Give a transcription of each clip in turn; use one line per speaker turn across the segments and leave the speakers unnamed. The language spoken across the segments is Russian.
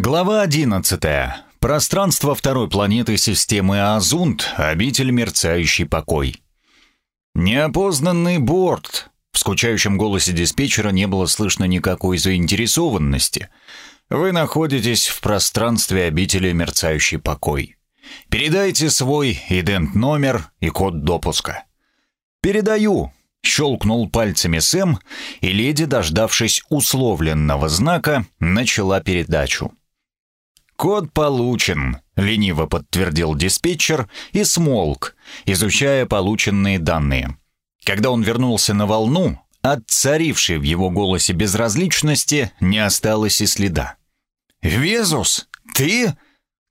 Глава 11. Пространство второй планеты системы Азунт, обитель мерцающий покой. Неопознанный борт. В скучающем голосе диспетчера не было слышно никакой заинтересованности. Вы находитесь в пространстве обители мерцающий покой. Передайте свой идент-номер и код допуска. Передаю, щелкнул пальцами Сэм, и леди, дождавшись условленного знака, начала передачу. «Код получен», — лениво подтвердил диспетчер и смолк, изучая полученные данные. Когда он вернулся на волну, от царившей в его голосе безразличности не осталось и следа. «Везус, ты?»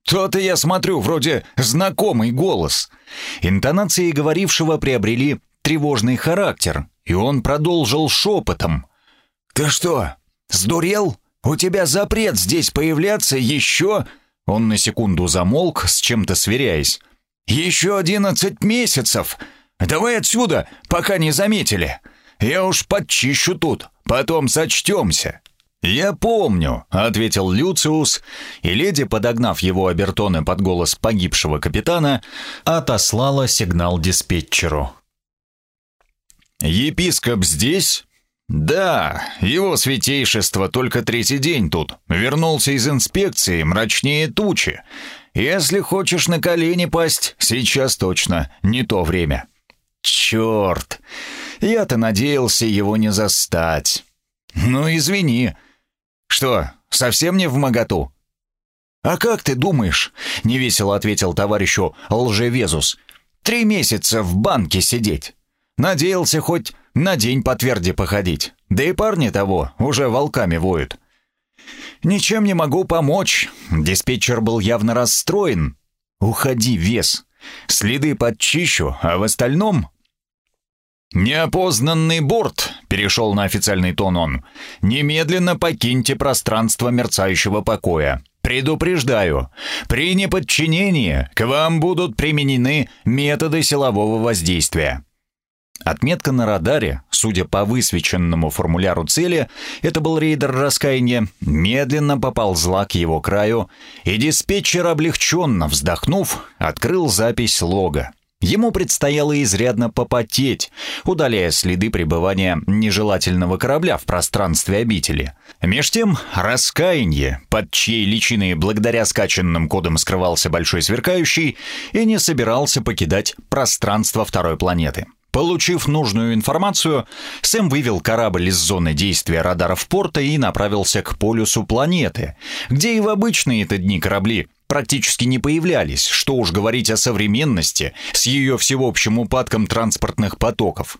«То-то я смотрю, вроде знакомый голос». Интонации говорившего приобрели тревожный характер, и он продолжил шепотом. «Ты что, сдурел? У тебя запрет здесь появляться еще...» Он на секунду замолк, с чем-то сверяясь. «Еще одиннадцать месяцев! Давай отсюда, пока не заметили! Я уж подчищу тут, потом сочтемся!» «Я помню», — ответил Люциус, и леди, подогнав его обертоны под голос погибшего капитана, отослала сигнал диспетчеру. «Епископ здесь?» «Да, его святейшество только третий день тут. Вернулся из инспекции, мрачнее тучи. Если хочешь на колени пасть, сейчас точно не то время». «Черт! Я-то надеялся его не застать». «Ну, извини. Что, совсем не в моготу?» «А как ты думаешь?» — невесело ответил товарищу лжевезус. «Три месяца в банке сидеть. Надеялся хоть на день по тверди походить. Да и парни того уже волками воют. «Ничем не могу помочь». Диспетчер был явно расстроен. «Уходи, вес. Следы подчищу, а в остальном...» «Неопознанный борт», — перешел на официальный тон он, — «немедленно покиньте пространство мерцающего покоя. Предупреждаю, при неподчинении к вам будут применены методы силового воздействия. Отметка на радаре, судя по высвеченному формуляру цели, это был рейдер раскаяния, медленно поползла к его краю, и диспетчер, облегченно вздохнув, открыл запись лога. Ему предстояло изрядно попотеть, удаляя следы пребывания нежелательного корабля в пространстве обители. Меж тем, раскаяние, под чьей личиной благодаря скачанным кодам скрывался Большой Сверкающий, и не собирался покидать пространство второй планеты. Получив нужную информацию, Сэм вывел корабль из зоны действия радаров порта и направился к полюсу планеты, где и в обычные-то дни корабли практически не появлялись, что уж говорить о современности с ее всеобщим упадком транспортных потоков.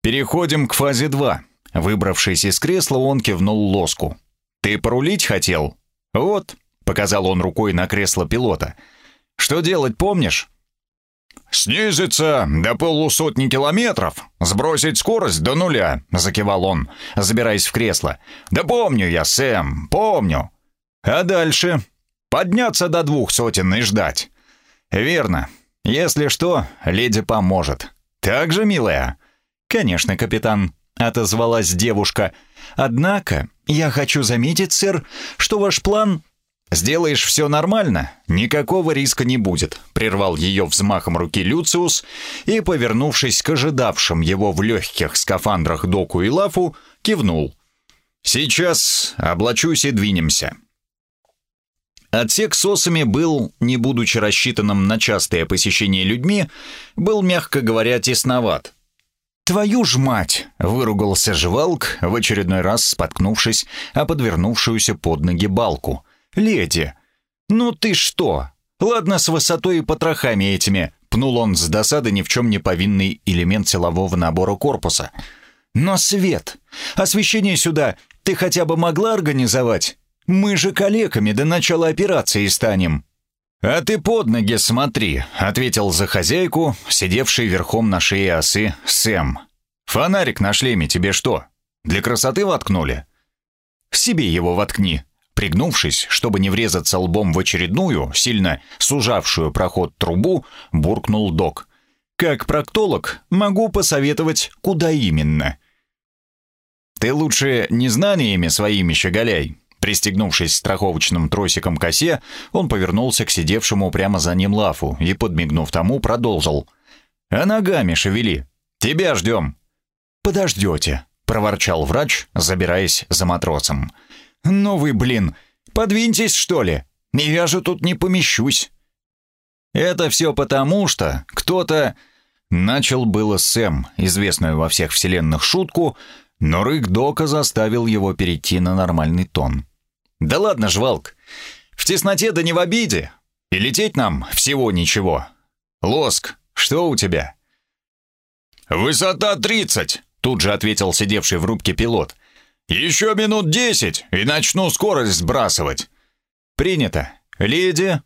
«Переходим к фазе 2». Выбравшись из кресла, он кивнул лоску. «Ты порулить хотел?» «Вот», — показал он рукой на кресло пилота. «Что делать, помнишь?»
«Снизиться до полусотни километров, сбросить скорость до нуля», — закивал он, забираясь в кресло. «Да помню я, Сэм, помню». «А дальше?» «Подняться до двух сотен и ждать».
«Верно. Если что, леди поможет».
«Так же, милая?»
«Конечно, капитан», — отозвалась девушка. «Однако я хочу заметить, сэр, что ваш план «Сделаешь все нормально, никакого риска не будет», — прервал ее взмахом руки Люциус и, повернувшись к ожидавшим его в легких скафандрах Доку и Лафу, кивнул. «Сейчас облачусь и двинемся». Отсек с осами был, не будучи рассчитанным на частое посещение людьми, был, мягко говоря, тесноват. «Твою ж мать!» — выругался жевалк, в очередной раз споткнувшись о подвернувшуюся под ноги балку — «Леди, ну ты что? Ладно, с высотой и потрохами этими», пнул он с досады ни в чем не повинный элемент силового набора корпуса. «Но свет! Освещение сюда ты хотя бы могла организовать? Мы же калеками до начала операции станем».
«А ты под ноги смотри», — ответил за хозяйку, сидевший верхом на шее осы Сэм. «Фонарик на шлеме тебе что, для красоты воткнули?»
«Себе его воткни», Пригнувшись, чтобы не врезаться лбом в очередную, сильно сужавшую проход трубу, буркнул док. «Как проктолог могу посоветовать, куда именно». «Ты лучше не знаниями своими щеголяй», Пристегнувшись страховочным тросиком к осе, он повернулся к сидевшему прямо за ним Лафу и, подмигнув тому, продолжил. «А ногами шевели. Тебя ждем». «Подождете», — проворчал врач, забираясь за матросом. «Ну вы, блин, подвиньтесь, что ли? Я же тут не помещусь». «Это все потому, что кто-то...» Начал было Сэм, известную во всех вселенных шутку, но рык Дока заставил его перейти на нормальный тон. «Да ладно, жвалк. В тесноте да не в обиде. И лететь нам всего ничего. Лоск, что у тебя?»
«Высота тридцать», — тут же ответил сидевший в рубке пилот. «Еще минут десять, и начну скорость сбрасывать».
«Принято. Леди...»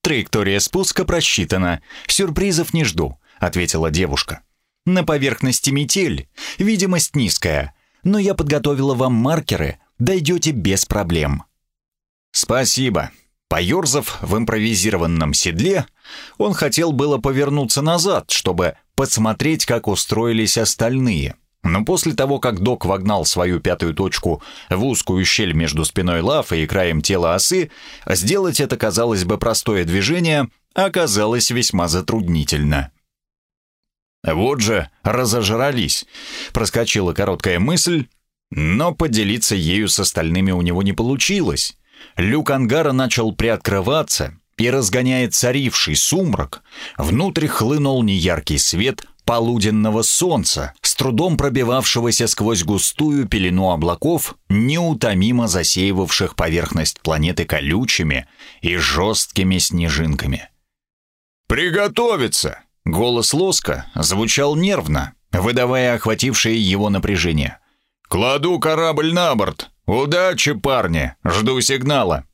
«Траектория спуска просчитана. Сюрпризов не жду», — ответила девушка. «На поверхности метель. Видимость низкая. Но я подготовила вам маркеры. Дойдете без проблем». «Спасибо». Поерзав в импровизированном седле, он хотел было повернуться назад, чтобы посмотреть, как устроились остальные. Но после того, как док вогнал свою пятую точку в узкую щель между спиной Лафа и краем тела осы, сделать это, казалось бы, простое движение, оказалось весьма затруднительно. «Вот же, разожрались!» — проскочила короткая мысль, но поделиться ею с остальными у него не получилось. Люк ангара начал приоткрываться, и, разгоняя царивший сумрак, внутрь хлынул неяркий свет полуденного солнца, с трудом пробивавшегося сквозь густую пелену облаков, неутомимо засеивавших поверхность планеты колючими и жесткими снежинками.
«Приготовиться!» — голос Лоска звучал нервно, выдавая охватившее его напряжение. «Кладу корабль на борт! Удачи, парни! Жду сигнала!»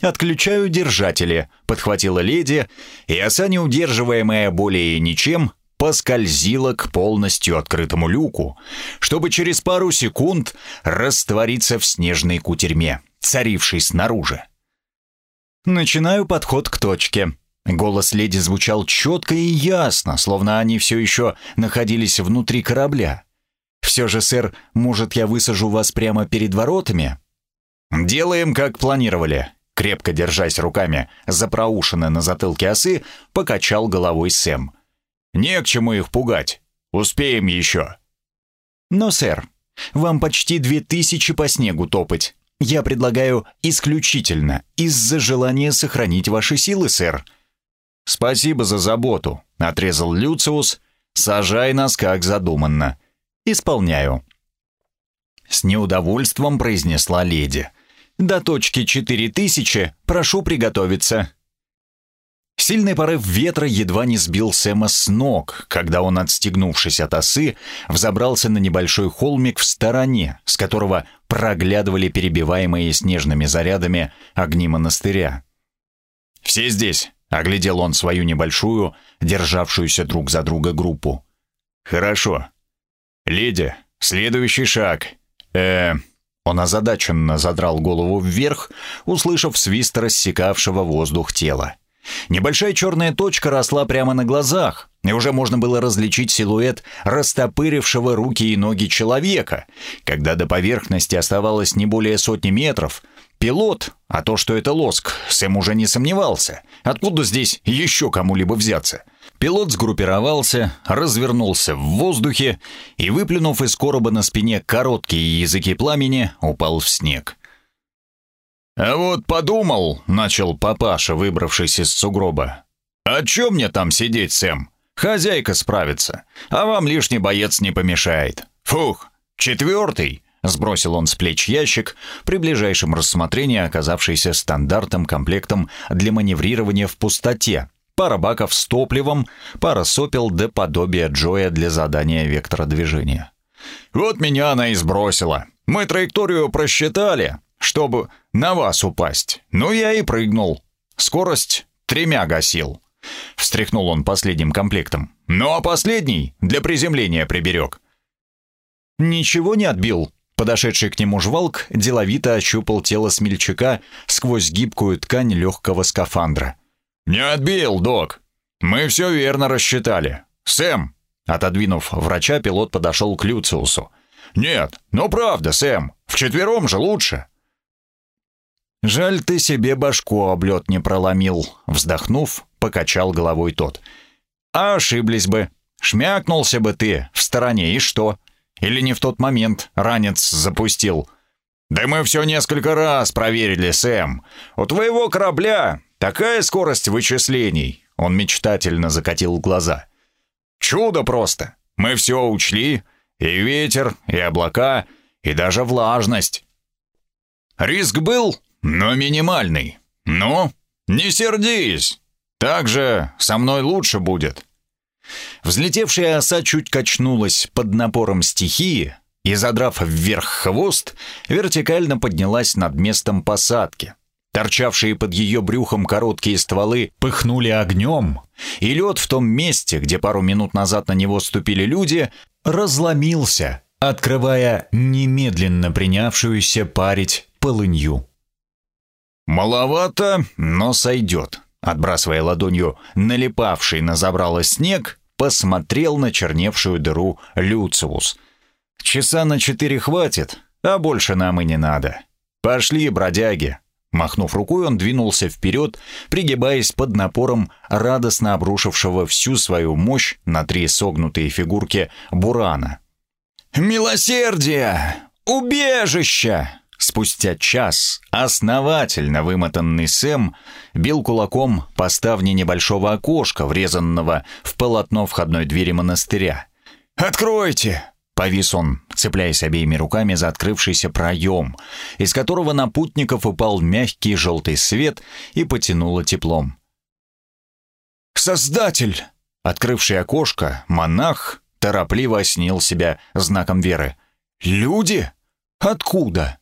«Отключаю держатели», — подхватила леди, и оса, не удерживаемая более ничем, поскользила к полностью открытому люку, чтобы через пару секунд раствориться в снежной кутерьме, царившей снаружи. «Начинаю подход к точке», Голос леди звучал четко и ясно, словно они все еще находились внутри корабля. Все же, сэр, может, я высажу вас прямо перед воротами?» «Делаем, как планировали», крепко держась руками за проушины на затылке осы, покачал головой Сэм. «Не к чему их пугать. Успеем еще». «Но, сэр, вам почти две тысячи по снегу топать. Я предлагаю исключительно из-за желания сохранить ваши силы, сэр». «Спасибо за заботу», — отрезал Люциус. «Сажай нас, как задуманно». «Исполняю». С неудовольствием произнесла леди. «До точки 4000 прошу приготовиться». Сильный порыв ветра едва не сбил Сэма с ног, когда он, отстегнувшись от осы, взобрался на небольшой холмик в стороне, с которого проглядывали перебиваемые снежными зарядами огни монастыря. «Все здесь», — оглядел он свою небольшую, державшуюся друг за друга группу. «Хорошо. Леди, следующий шаг. Э, Он озадаченно задрал голову вверх, услышав свист рассекавшего воздух тела. Небольшая черная точка росла прямо на глазах, и уже можно было различить силуэт растопырившего руки и ноги человека. Когда до поверхности оставалось не более сотни метров, пилот, а то, что это лоск, Сэм уже не сомневался. Откуда здесь еще кому-либо взяться? — Пилот сгруппировался, развернулся в воздухе и, выплюнув из короба на спине короткие языки пламени, упал в снег.
«А вот подумал», — начал папаша, выбравшись из сугроба. «А чё мне там сидеть, Сэм? Хозяйка справится, а вам лишний боец не помешает. Фух, четвертый!» — сбросил он с плеч ящик, при ближайшем рассмотрении оказавшийся стандартным комплектом для маневрирования в пустоте, пара баков с топливом, пара сопел да подобие Джоя для задания вектора движения. «Вот меня она и сбросила. Мы траекторию просчитали, чтобы на вас упасть. Ну, я и прыгнул. Скорость тремя гасил». Встряхнул он последним комплектом. «Ну, а последний для приземления приберег».
«Ничего не отбил», Подошедший к нему жвалк деловито ощупал тело смельчака сквозь гибкую ткань легкого скафандра.
«Не отбил, док. Мы все верно рассчитали. Сэм!» Отодвинув врача, пилот подошел к Люциусу. «Нет, ну правда, Сэм, вчетвером же лучше».
«Жаль, ты себе башку об лед не проломил», — вздохнув, покачал головой тот. «А ошиблись бы. Шмякнулся бы ты в стороне, и что? Или не в тот момент ранец запустил?» «Да мы все несколько раз проверили, Сэм. У твоего корабля такая скорость вычислений!» Он мечтательно закатил глаза. «Чудо просто! Мы все учли. И ветер, и облака, и даже влажность. Риск был, но минимальный. Ну, не сердись. Так же со мной лучше будет». Взлетевшая оса чуть качнулась под напором стихии и, задрав вверх хвост, вертикально поднялась над местом посадки. Торчавшие под ее брюхом короткие стволы пыхнули огнем, и лед в том месте, где пару минут назад на него ступили люди, разломился, открывая немедленно принявшуюся парить полынью. «Маловато, но сойдет», — отбрасывая ладонью налипавший на забрало снег, посмотрел на черневшую дыру Люциус. «Часа на четыре хватит, а больше нам и не надо. Пошли, бродяги, Махнув рукой, он двинулся вперед, пригибаясь под напором радостно обрушившего всю свою мощь на три согнутые фигурки Бурана. «Милосердие! Убежище!» Спустя час основательно вымотанный Сэм бил кулаком по ставне небольшого окошка, врезанного в полотно входной двери монастыря. «Откройте! Повис он, цепляясь обеими руками за открывшийся проем, из которого на путников упал мягкий желтый свет и потянуло теплом. «Создатель!» Открывший окошко, монах торопливо оснил себя знаком веры. «Люди? Откуда?»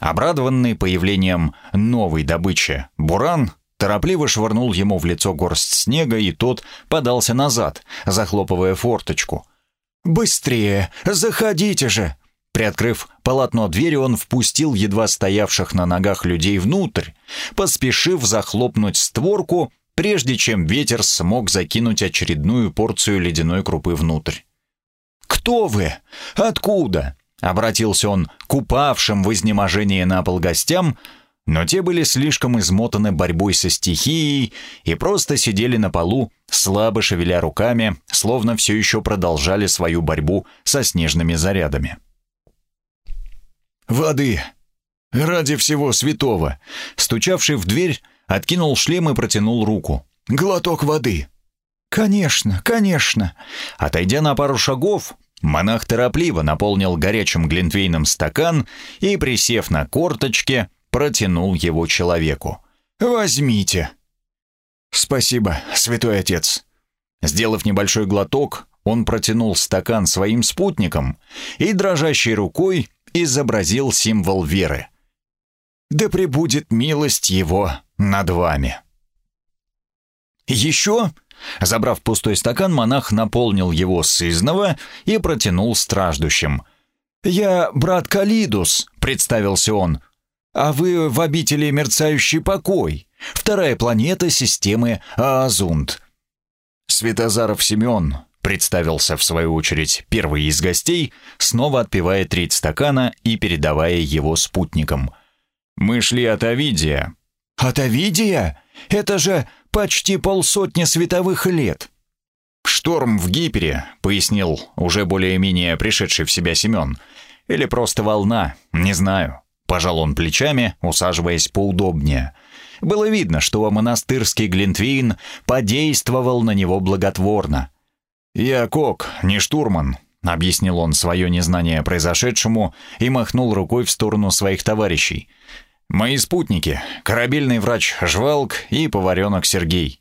Обрадованный появлением новой добычи, Буран торопливо швырнул ему в лицо горсть снега, и тот подался назад, захлопывая форточку — «Быстрее! Заходите же!» Приоткрыв полотно двери, он впустил едва стоявших на ногах людей внутрь, поспешив захлопнуть створку, прежде чем ветер смог закинуть очередную порцию ледяной крупы внутрь. «Кто вы? Откуда?» — обратился он к упавшим в изнеможении на пол гостям — но те были слишком измотаны борьбой со стихией и просто сидели на полу, слабо шевеля руками, словно все еще продолжали свою борьбу со снежными зарядами. «Воды! Ради всего святого!» Стучавший в дверь, откинул шлем и протянул руку. «Глоток воды!» «Конечно, конечно!» Отойдя на пару шагов, монах торопливо наполнил горячим глинтвейном стакан и, присев на корточки, протянул его человеку. «Возьмите». «Спасибо, святой отец». Сделав небольшой глоток, он протянул стакан своим спутникам и дрожащей рукой изобразил символ веры. «Да пребудет милость его над вами». «Еще?» Забрав пустой стакан, монах наполнил его сызново и протянул страждущим. «Я брат Калидус», — представился он, а вы в обители мерцающий покой, вторая планета системы Аазунд. Светозаров Семен представился в свою очередь первый из гостей, снова отпивая треть стакана и передавая его спутникам. Мы шли от Овидия. От Овидия? Это же почти полсотни световых лет. «Шторм в Гипере», — пояснил уже более-менее пришедший в себя Семен. «Или просто волна, не знаю». Пожал он плечами, усаживаясь поудобнее. Было видно, что монастырский Глинтвейн подействовал на него благотворно. «Я кок, не штурман», — объяснил он свое незнание произошедшему и махнул рукой в сторону своих товарищей. «Мои спутники — корабельный врач Жвалк и поваренок Сергей.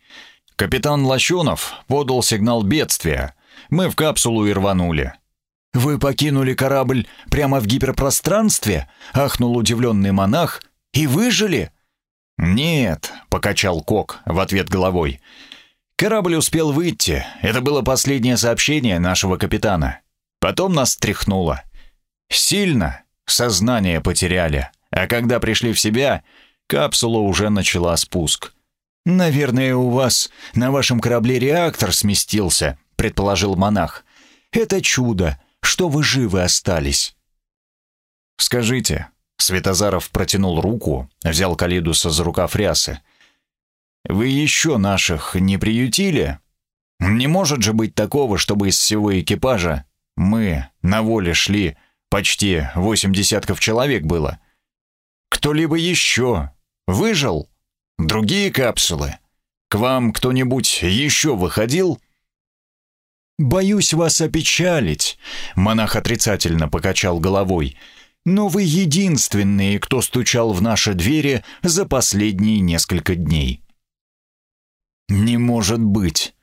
Капитан Лощунов подал сигнал бедствия. Мы в капсулу и рванули. «Вы покинули корабль прямо в гиперпространстве?» — ахнул удивленный монах. «И выжили?» «Нет», — покачал Кок в ответ головой. «Корабль успел выйти. Это было последнее сообщение нашего капитана. Потом нас тряхнуло. Сильно сознание потеряли. А когда пришли в себя, капсула уже начала спуск». «Наверное, у вас на вашем корабле реактор сместился», — предположил монах. «Это чудо что вы живы остались. Скажите, Светозаров протянул руку, взял Калидуса за рукав рясы. «Вы еще наших не приютили? Не может же быть такого, чтобы из всего экипажа мы на воле шли, почти восемь десятков человек было. Кто-либо еще выжил? Другие капсулы? К вам кто-нибудь еще выходил?» «Боюсь вас опечалить», — монах отрицательно покачал головой но вы единственные, кто стучал в наши двери за последние несколько дней». «Не может быть!»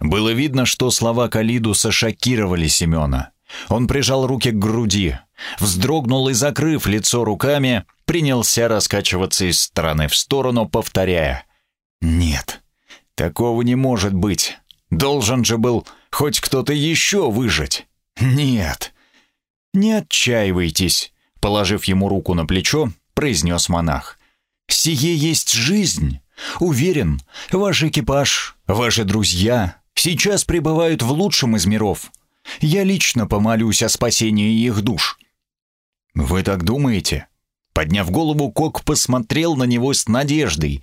Было видно, что слова Калидуса шокировали Семена. Он прижал руки к груди, вздрогнул и, закрыв лицо руками, принялся раскачиваться из стороны в сторону, повторяя. «Нет, такого не может быть. Должен же был хоть кто-то еще выжить. Нет. Не отчаивайтесь. Положив ему руку на плечо, произнес монах. «Сие есть жизнь. Уверен, ваш экипаж, ваши друзья сейчас пребывают в лучшем из миров. Я лично помолюсь о спасении их душ». «Вы так думаете?» Подняв голову, Кок посмотрел на него с надеждой.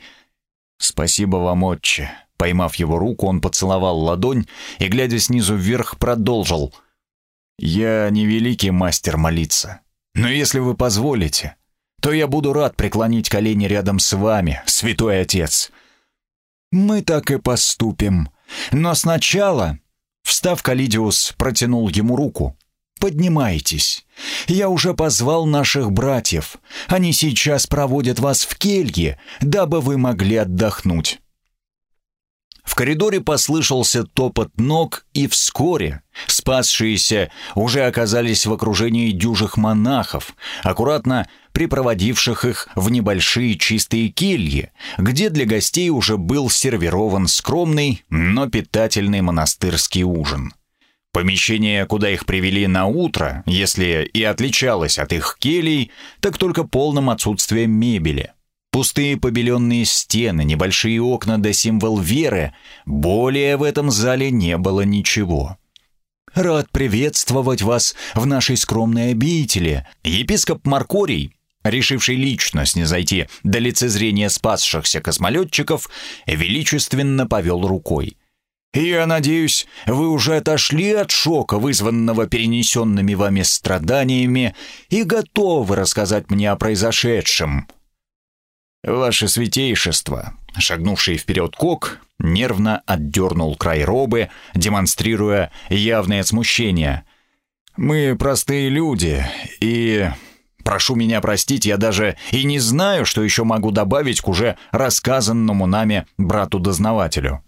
«Спасибо вам, отче». Поймав его руку, он поцеловал ладонь и, глядя снизу вверх, продолжил. «Я не великий мастер молиться, но если вы позволите, то я буду рад преклонить колени рядом с вами, святой отец. Мы так и поступим. Но сначала, встав, Калидиус протянул ему руку. Поднимайтесь. Я уже позвал наших братьев. Они сейчас проводят вас в келье, дабы вы могли отдохнуть. В коридоре послышался топот ног, и вскоре спасшиеся уже оказались в окружении дюжих монахов, аккуратно припроводивших их в небольшие чистые кельи, где для гостей уже был сервирован скромный, но питательный монастырский ужин. Помещение, куда их привели на утро, если и отличалось от их келей, так только полным отсутствием мебели. Пустые побеленные стены, небольшие окна да символ веры. Более в этом зале не было ничего. «Рад приветствовать вас в нашей скромной обители. Епископ Маркорий, решивший лично снизойти до лицезрения спасшихся космолетчиков, величественно повел рукой. «Я надеюсь, вы уже отошли от шока, вызванного перенесенными вами страданиями, и готовы рассказать мне о произошедшем». «Ваше святейшество!» Шагнувший вперед Кок нервно отдернул край робы, демонстрируя явное смущение. «Мы простые люди, и...» «Прошу меня простить, я даже и не знаю, что еще могу добавить к уже рассказанному нами брату-дознавателю».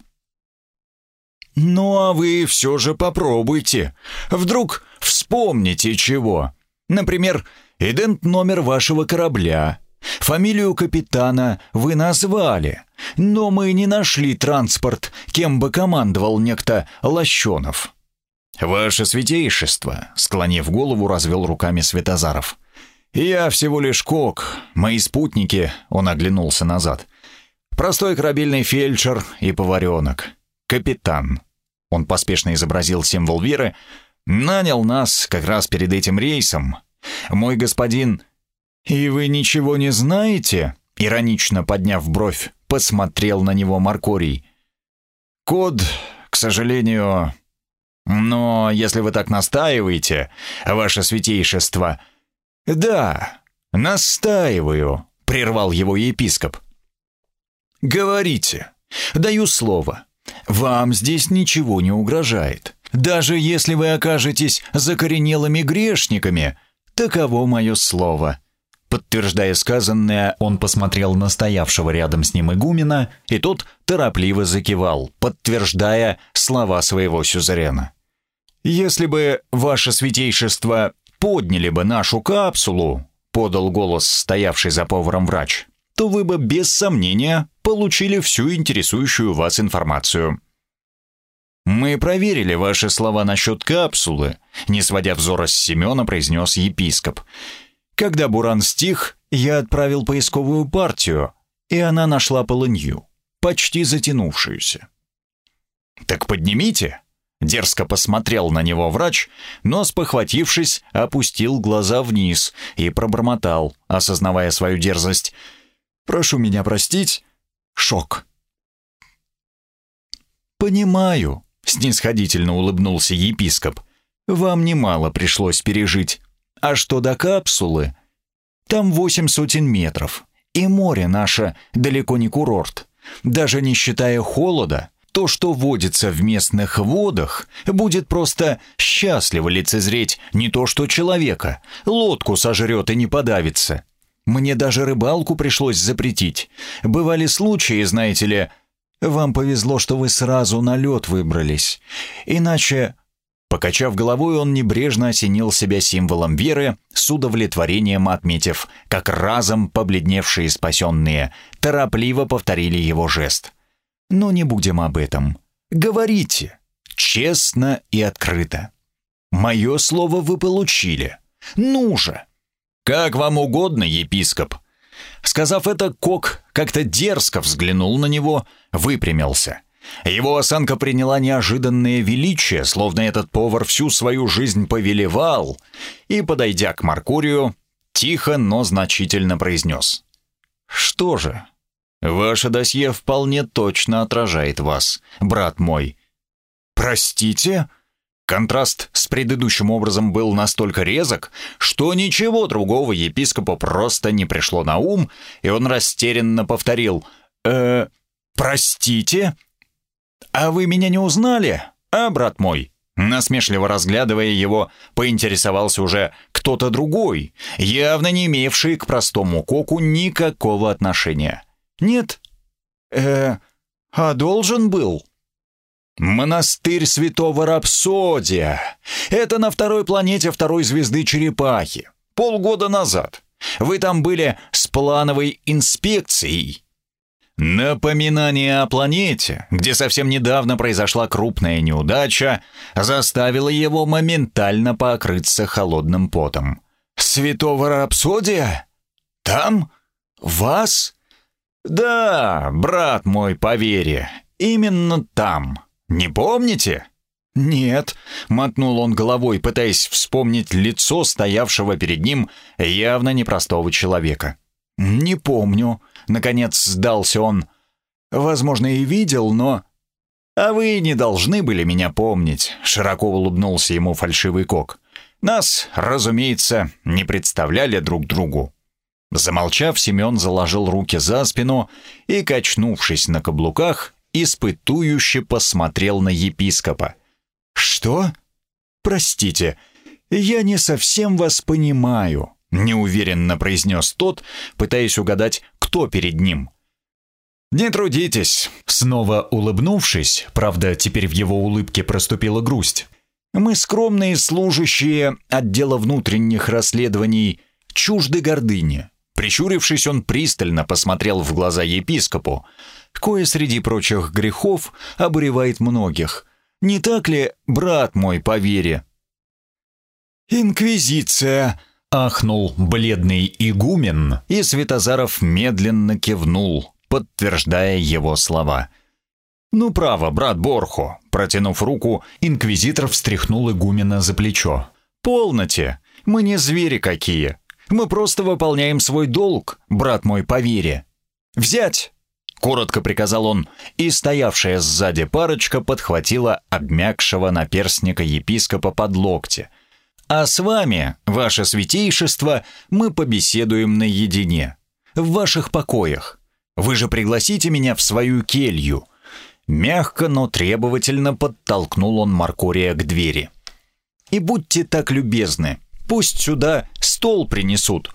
«Ну а вы все же попробуйте. Вдруг вспомните чего. Например, идент номер вашего корабля» Фамилию капитана вы назвали, но мы не нашли транспорт, кем бы командовал некто Лощенов». «Ваше святейшество», — склонив голову, развел руками Светозаров. «Я всего лишь кок, мои спутники», — он оглянулся назад. «Простой корабельный фельдшер и поваренок. Капитан». Он поспешно изобразил символ веры. «Нанял нас как раз перед этим рейсом. Мой господин «И вы ничего не знаете?» Иронично подняв бровь, посмотрел на него Маркорий. «Код, к сожалению...» «Но если вы так настаиваете, ваше святейшество...» «Да, настаиваю», — прервал его епископ. «Говорите. Даю слово. Вам здесь ничего не угрожает. Даже если вы окажетесь закоренелыми грешниками, таково мое слово. Подтверждая сказанное, он посмотрел на стоявшего рядом с ним игумена, и тот торопливо закивал, подтверждая слова своего сюзерена. «Если бы ваше святейшество подняли бы нашу капсулу», подал голос стоявший за поваром врач, то вы бы без сомнения получили всю интересующую вас информацию. «Мы проверили ваши слова насчет капсулы», не сводя взора с Семена, произнес епископ. Когда буран стих, я отправил поисковую партию, и она нашла полынью, почти затянувшуюся. «Так поднимите!» Дерзко посмотрел на него врач, но, спохватившись, опустил глаза вниз и пробормотал, осознавая свою дерзость. «Прошу меня простить. Шок». «Понимаю», — снисходительно улыбнулся епископ. «Вам немало пришлось пережить. А что до капсулы? Там восемь сотен метров, и море наше далеко не курорт. Даже не считая холода, то, что водится в местных водах, будет просто счастливо лицезреть не то что человека, лодку сожрет и не подавится. Мне даже рыбалку пришлось запретить. Бывали случаи, знаете ли, вам повезло, что вы сразу на лед выбрались. Иначе Покачав головой, он небрежно осенил себя символом веры, с удовлетворением отметив, как разом побледневшие спасенные торопливо повторили его жест. «Но не будем об этом. Говорите, честно и открыто. Мое слово вы получили. Ну же!» «Как вам угодно, епископ!» Сказав это, Кок как-то дерзко взглянул на него, выпрямился — его осанка приняла неожиданное величие, словно этот повар всю свою жизнь повелевал, и, подойдя к Маркурию, тихо, но значительно произнес. «Что же, ваше досье вполне точно отражает вас, брат мой». «Простите?» Контраст с предыдущим образом был настолько резок, что ничего другого епископу просто не пришло на ум, и он растерянно повторил «Э, простите?» «А вы меня не узнали, а, брат мой?» Насмешливо разглядывая его, поинтересовался уже кто-то другой, явно не имевший к простому коку никакого отношения. «Нет?» «Э, а должен был?» «Монастырь святого Рапсодия. Это на второй планете второй звезды Черепахи. Полгода назад. Вы там были с плановой инспекцией. Напоминание о планете, где совсем недавно произошла крупная неудача, заставило его моментально покрыться холодным потом. «Святого Рапсодия? Там? Вас?» «Да, брат мой, поверь, именно там. Не помните?» «Нет», — мотнул он головой, пытаясь вспомнить лицо стоявшего перед ним явно непростого человека. «Не помню», Наконец сдался он. «Возможно, и видел, но...» «А вы не должны были меня помнить», — широко улыбнулся ему фальшивый кок. «Нас, разумеется, не представляли друг другу». Замолчав, Семен заложил руки за спину и, качнувшись на каблуках, испытующе посмотрел на епископа. «Что? Простите, я не совсем вас понимаю», — неуверенно произнес тот, пытаясь угадать, кто перед ним. «Не трудитесь!» Снова улыбнувшись, правда, теперь в его улыбке проступила грусть. «Мы скромные служащие отдела внутренних расследований чужды гордыни». Прищурившись, он пристально посмотрел в глаза епископу. «Кое среди прочих грехов обуревает многих. Не так ли, брат мой по вере?» «Инквизиция!» Ахнул бледный игумен, и Светозаров медленно кивнул, подтверждая его слова. «Ну, право, брат Борхо!» Протянув руку, инквизитор встряхнул игумена за плечо. «Полноте! Мы не звери какие! Мы просто выполняем свой долг, брат мой по вере! Взять!» Коротко приказал он, и стоявшая сзади парочка подхватила обмякшего наперстника епископа под локти, а с вами, ваше святейшество, мы побеседуем наедине, в ваших покоях. Вы же пригласите меня в свою келью». Мягко, но требовательно подтолкнул он Маркория к двери. «И будьте так любезны, пусть сюда стол принесут».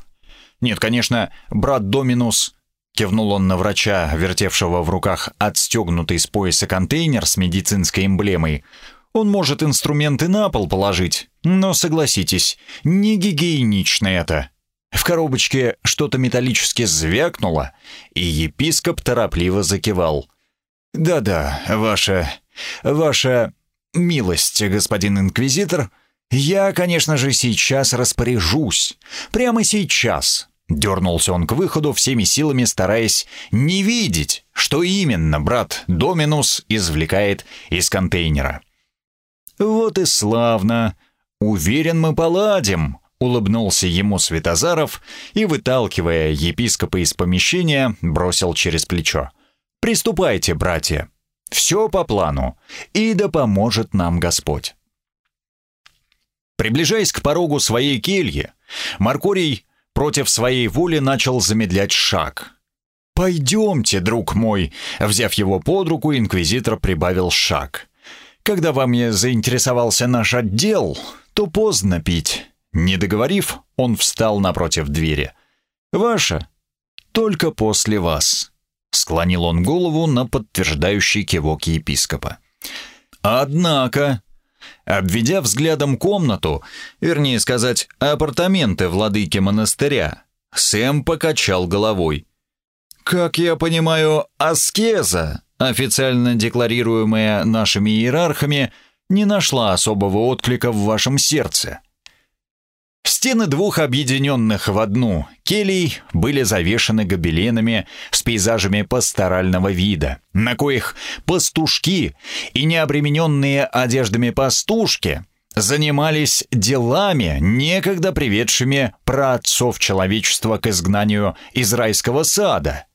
«Нет, конечно, брат Доминус...» Кивнул он на врача, вертевшего в руках отстегнутый с пояса контейнер с медицинской эмблемой. Он может инструменты на пол положить, но согласитесь, не гигиенично это. В коробочке что-то металлически звякнуло, и епископ торопливо закивал. «Да-да, ваша... ваша... милость, господин инквизитор, я, конечно же, сейчас распоряжусь. Прямо сейчас». Дернулся он к выходу всеми силами, стараясь не видеть, что именно брат Доминус извлекает из контейнера. Вот и славно. Уверен, мы поладим, улыбнулся ему Светозаров и, выталкивая епископа из помещения, бросил через плечо. «Приступайте, братья. Все по плану, и да поможет нам Господь». Приближаясь к порогу своей кельи, Маркорий против своей воли начал замедлять шаг. «Пойдемте, друг мой!» Взяв его под руку, инквизитор прибавил шаг. «Когда во мне заинтересовался наш отдел, то поздно пить». Не договорив, он встал напротив двери. «Ваша? Только после вас», — склонил он голову на подтверждающий кивок епископа. «Однако», обведя взглядом комнату, вернее сказать, апартаменты владыки монастыря, Сэм покачал головой. «Как я понимаю, аскеза, официально декларируемая нашими иерархами, не нашла особого отклика в вашем сердце». Стены двух объединенных в одну келий были завешаны гобеленами с пейзажами пасторального вида, на коих пастушки и необремененные одеждами пастушки занимались делами, некогда приведшими праотцов человечества к изгнанию из райского сада.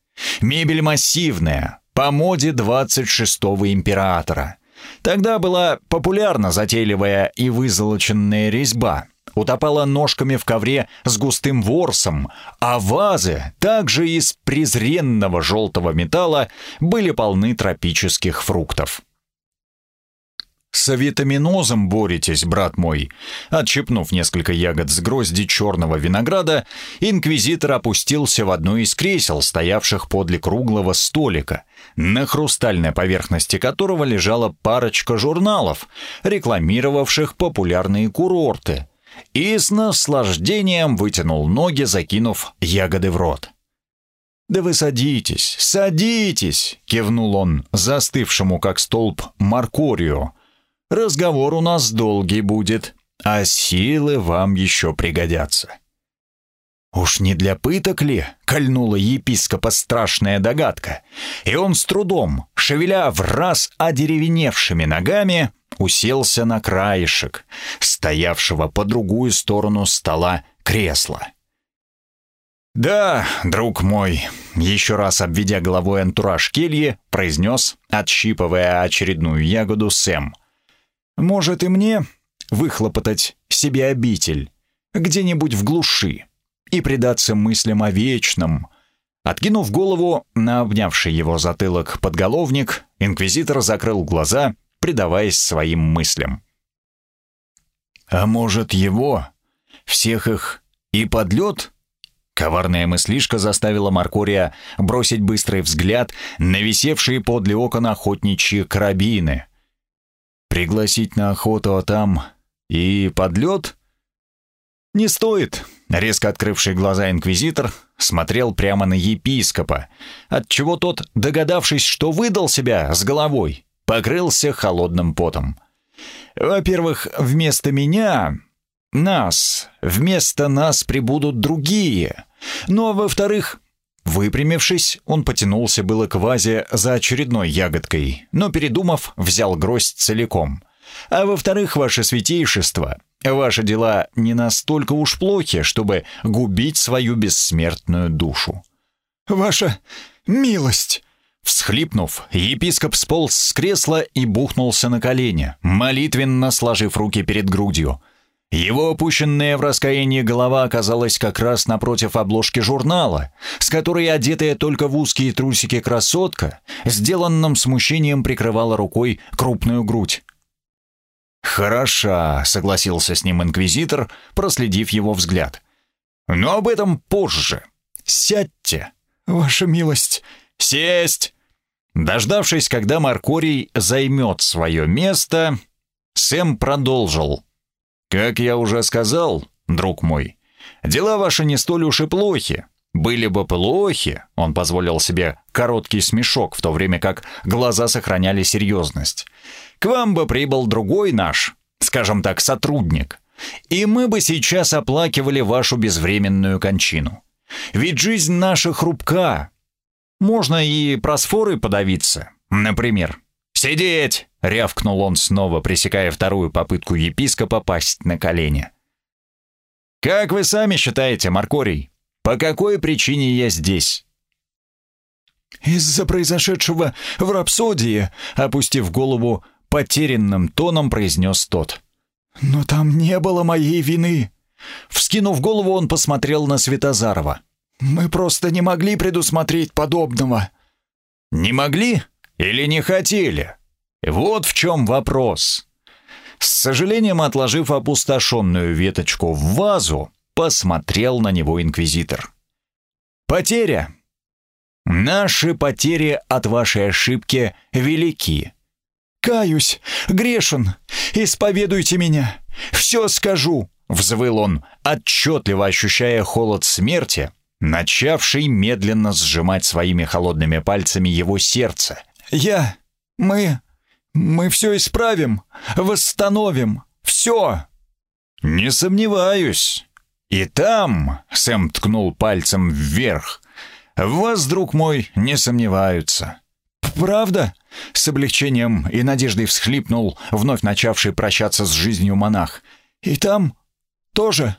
Мебель массивная, по моде 26-го императора. Тогда была популярна затейливая и вызолоченная резьба – утопала ножками в ковре с густым ворсом, а вазы, также из презренного желтого металла, были полны тропических фруктов. «С авитаминозом боретесь, брат мой!» Отщипнув несколько ягод с грозди черного винограда, инквизитор опустился в одно из кресел, стоявших подле круглого столика, на хрустальной поверхности которого лежала парочка журналов, рекламировавших популярные курорты, и с наслаждением вытянул ноги, закинув ягоды в рот. «Да вы садитесь, садитесь!» — кивнул он застывшему, как столб, Маркорию. «Разговор у нас долгий будет, а силы вам еще пригодятся». Уж не для пыток ли, кольнула епископа страшная догадка, и он с трудом, шевеля в раз одеревеневшими ногами, уселся на краешек, стоявшего по другую сторону стола кресла. «Да, друг мой», — еще раз обведя головой антураж кельи, произнес, отщипывая очередную ягоду Сэм. «Может и мне выхлопотать себе обитель где-нибудь в глуши и предаться мыслям о вечном». Откинув голову на обнявший его затылок подголовник, инквизитор закрыл глаза — предаваясь своим мыслям. «А может, его? Всех их и под лед?» Коварная мыслишка заставила Маркория бросить быстрый взгляд на висевшие подле окон охотничьи карабины. «Пригласить на охоту, а там и под лед?» «Не стоит», — резко открывший глаза инквизитор смотрел прямо на епископа, отчего тот, догадавшись, что выдал себя с головой, покрылся холодным потом. Во-первых, вместо меня, нас, вместо нас прибудут другие. Ну а во-вторых, выпрямившись, он потянулся было к вазе за очередной ягодкой, но передумав, взял гроздь целиком. А во-вторых, ваше святейшество, ваши дела не настолько уж плохи, чтобы губить свою бессмертную душу. «Ваша милость!» Всхлипнув, епископ сполз с кресла и бухнулся на колени, молитвенно сложив руки перед грудью. Его опущенная в раскаяние голова оказалась как раз напротив обложки журнала, с которой одетая только в узкие трусики красотка, сделанным смущением прикрывала рукой крупную грудь. «Хороша», — согласился с ним инквизитор, проследив его взгляд. «Но об этом позже. Сядьте, ваша милость». «Сесть!» Дождавшись, когда Маркорий займет свое место, Сэм продолжил. «Как я уже сказал, друг мой, дела ваши не столь уж и плохи. Были бы плохи, он позволил себе короткий смешок, в то время как глаза сохраняли серьезность. К вам бы прибыл другой наш, скажем так, сотрудник, и мы бы сейчас оплакивали вашу безвременную кончину. Ведь жизнь наша хрупка, можно и просфоры подавиться, например. «Сидеть!» — рявкнул он снова, пресекая вторую попытку епископа пасть на колени. «Как вы сами считаете, Маркорий, по какой причине я здесь?»
«Из-за произошедшего в рапсодии», — опустив голову, потерянным тоном произнес тот. «Но там не было моей вины». Вскинув голову, он посмотрел на Светозарова. «Мы просто не могли предусмотреть подобного».
«Не могли или не хотели? Вот в чем вопрос». С сожалением отложив опустошенную веточку в вазу, посмотрел на него инквизитор. «Потеря. Наши потери от вашей ошибки велики.
Каюсь, грешен, исповедуйте меня, все скажу», — взвыл он, отчетливо ощущая холод смерти, начавший медленно сжимать своими холодными пальцами его сердце. «Я... мы... мы все исправим, восстановим, все!»
«Не сомневаюсь. И там...» — Сэм ткнул пальцем вверх. «В вас, друг мой, не сомневаются».
«Правда?» — с облегчением и надеждой всхлипнул вновь начавший прощаться с жизнью монах. «И там тоже?»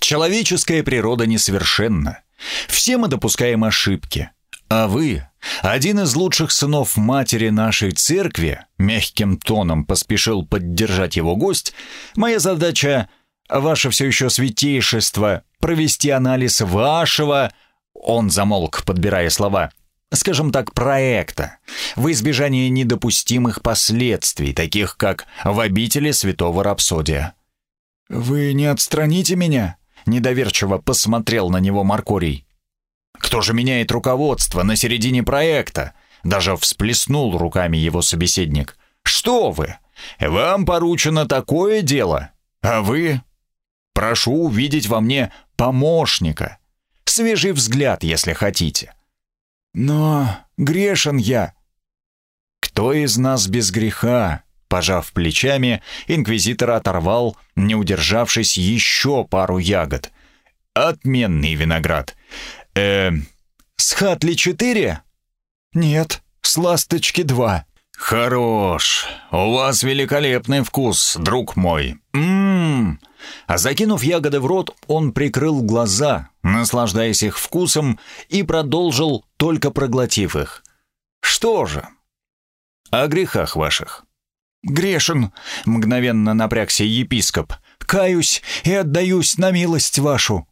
«Человеческая природа несовершенна. Все мы допускаем ошибки. А вы, один из лучших сынов матери нашей церкви, мягким тоном поспешил поддержать его гость, моя задача, ваше все еще святейшество, провести анализ вашего... Он замолк, подбирая слова. Скажем так, проекта, в избежание недопустимых последствий, таких как в обители святого рапсодия.
«Вы не отстраните меня?»
Недоверчиво посмотрел на него Маркорий. «Кто же меняет руководство на середине проекта?» Даже всплеснул руками его собеседник. «Что вы? Вам поручено такое дело, а вы...» «Прошу увидеть во мне помощника. Свежий взгляд, если хотите».
«Но грешен я».
«Кто из нас без греха?» Пожав плечами, инквизитор оторвал, не удержавшись, еще пару ягод. Отменный виноград. Э, с хатли четыре?
Нет, с ласточки два.
Хорош. У вас великолепный вкус, друг мой. Мм. А закинув ягоды в рот, он прикрыл глаза, наслаждаясь их вкусом, и продолжил, только проглотив их. Что же? О грехах ваших.
«Грешен!» — мгновенно напрягся епископ. «Каюсь и отдаюсь на милость вашу!»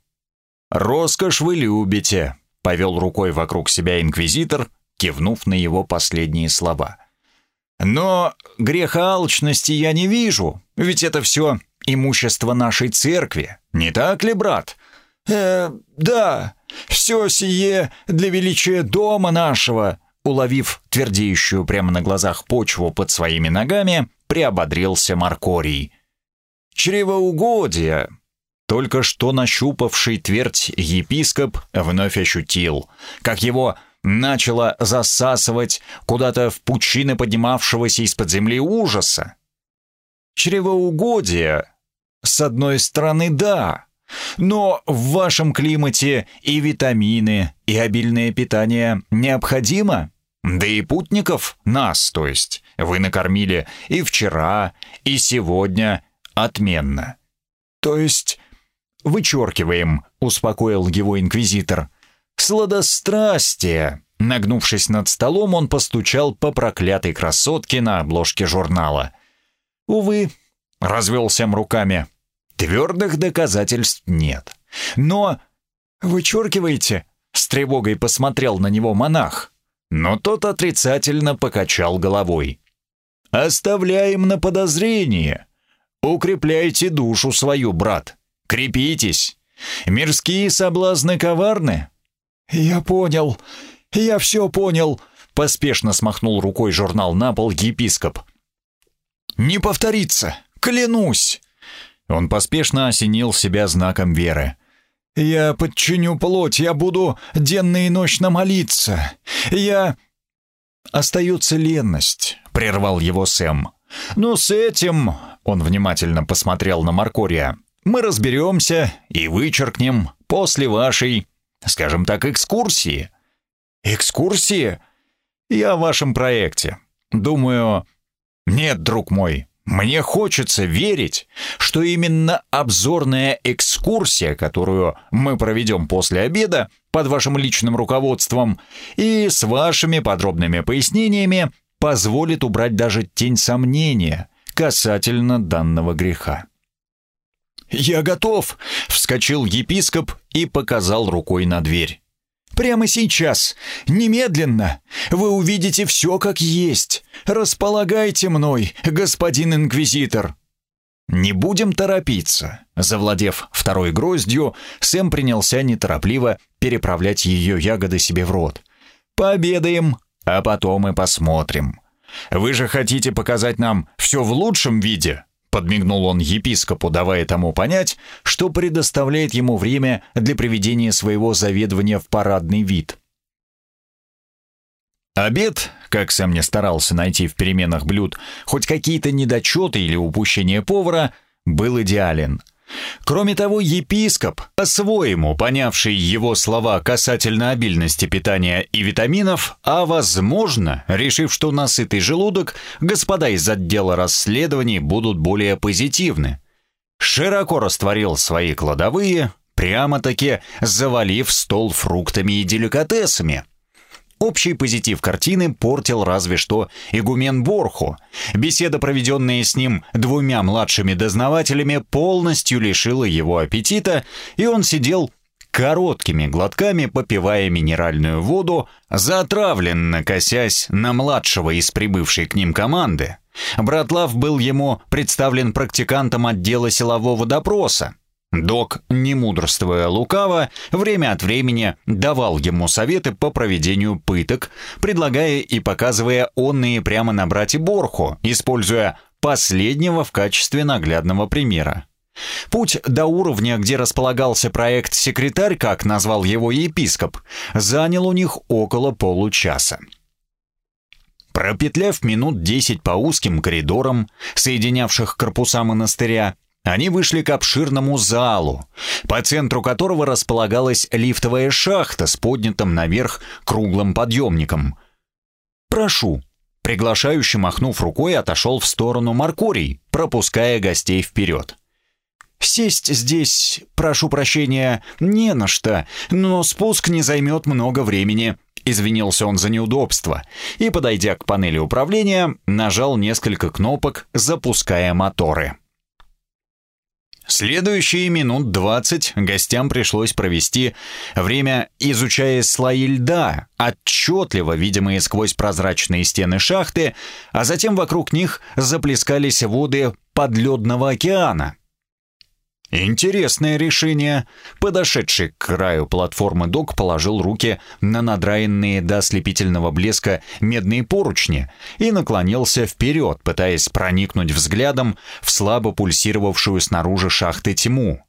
«Роскошь вы любите!» — повел рукой вокруг себя инквизитор, кивнув на его последние слова. «Но греха алчности я не вижу, ведь это все имущество нашей церкви, не так ли, брат?»
«Э, да, все сие для величия дома нашего»,
Уловив твердеющую прямо на глазах почву под своими ногами, приободрился Маркорий. «Чревоугодие!» Только что нащупавший твердь епископ вновь ощутил, как его начало засасывать куда-то в пучины поднимавшегося из-под земли ужаса. Чревоугодие, с одной стороны, да, но в вашем климате и витамины, и обильное питание необходимо. Да и путников, нас, то есть, вы накормили и вчера, и сегодня отменно. То есть, вычеркиваем, успокоил его инквизитор. Сладострастие. Нагнувшись над столом, он постучал по проклятой красотке на обложке журнала. Увы, развел Сэм руками. Твердых доказательств нет. Но... Вычеркиваете? С тревогой посмотрел на него монах. Но тот отрицательно покачал головой. «Оставляем на подозрение. Укрепляйте душу свою, брат. Крепитесь. Мирские соблазны коварны».
«Я понял. Я все понял», — поспешно смахнул рукой журнал на пол епископ. «Не повторится, клянусь!»
Он поспешно осенил себя знаком веры.
«Я подчиню плоть, я буду денно и ночно молиться. Я...»
«Остается ленность», — прервал его Сэм. «Но с этим...» — он внимательно посмотрел на Маркория. «Мы разберемся и вычеркнем после вашей, скажем так, экскурсии».
«Экскурсии?»
«Я о вашем проекте. Думаю, Нет, друг мой, мне хочется верить, что именно обзорная экскурсия, которую мы проведем после обеда под вашим личным руководством и с вашими подробными пояснениями, позволит убрать даже тень сомнения касательно данного греха. «Я готов!» — вскочил епископ и показал рукой на дверь. Прямо сейчас, немедленно, вы увидите все как есть. Располагайте мной, господин инквизитор». Не будем торопиться. Завладев второй гроздью, Сэм принялся неторопливо переправлять ее ягоды себе в рот. «Пообедаем, а потом и посмотрим. Вы же хотите показать нам все в лучшем виде?» Подмигнул он епископу, давая тому понять, что предоставляет ему время для приведения своего заведования в парадный вид. Обед, как Сэм не старался найти в переменах блюд хоть какие-то недочеты или упущения повара, был идеален – Кроме того, епископ, по-своему понявший его слова касательно обильности питания и витаминов, а возможно, решив, что насытый желудок, господа из отдела расследований будут более позитивны, широко растворил свои кладовые, прямо-таки завалив стол фруктами и деликатесами – Общий позитив картины портил разве что игумен Борху. Беседа, проведенная с ним двумя младшими дознавателями, полностью лишила его аппетита, и он сидел короткими глотками, попивая минеральную воду, затравленно косясь на младшего из прибывшей к ним команды. Братлав был ему представлен практикантом отдела силового допроса. Док, не мудрствуя лукаво, время от времени давал ему советы по проведению пыток, предлагая и показывая онные прямо на брате Борху, используя последнего в качестве наглядного примера. Путь до уровня, где располагался проект «Секретарь», как назвал его епископ, занял у них около получаса. Пропетляв минут десять по узким коридорам, соединявших корпуса монастыря, они вышли к обширному залу, по центру которого располагалась лифтовая шахта с поднятым наверх круглым подъемником. «Прошу», — приглашающий, махнув рукой, отошел в сторону Маркорий, пропуская гостей вперед. «Сесть здесь, прошу прощения, не на что, но спуск не займет много времени», — извинился он за неудобство, и, подойдя к панели управления, нажал несколько кнопок, запуская моторы. Следующие минут двадцать гостям пришлось провести время, изучая слои льда, отчетливо видимые сквозь прозрачные стены шахты, а затем вокруг них заплескались воды подледного океана. Интересное решение. Подошедший к краю платформы док положил руки на надраенные до ослепительного блеска медные поручни и наклонился вперед, пытаясь проникнуть взглядом в слабо пульсировавшую снаружи шахты тьму.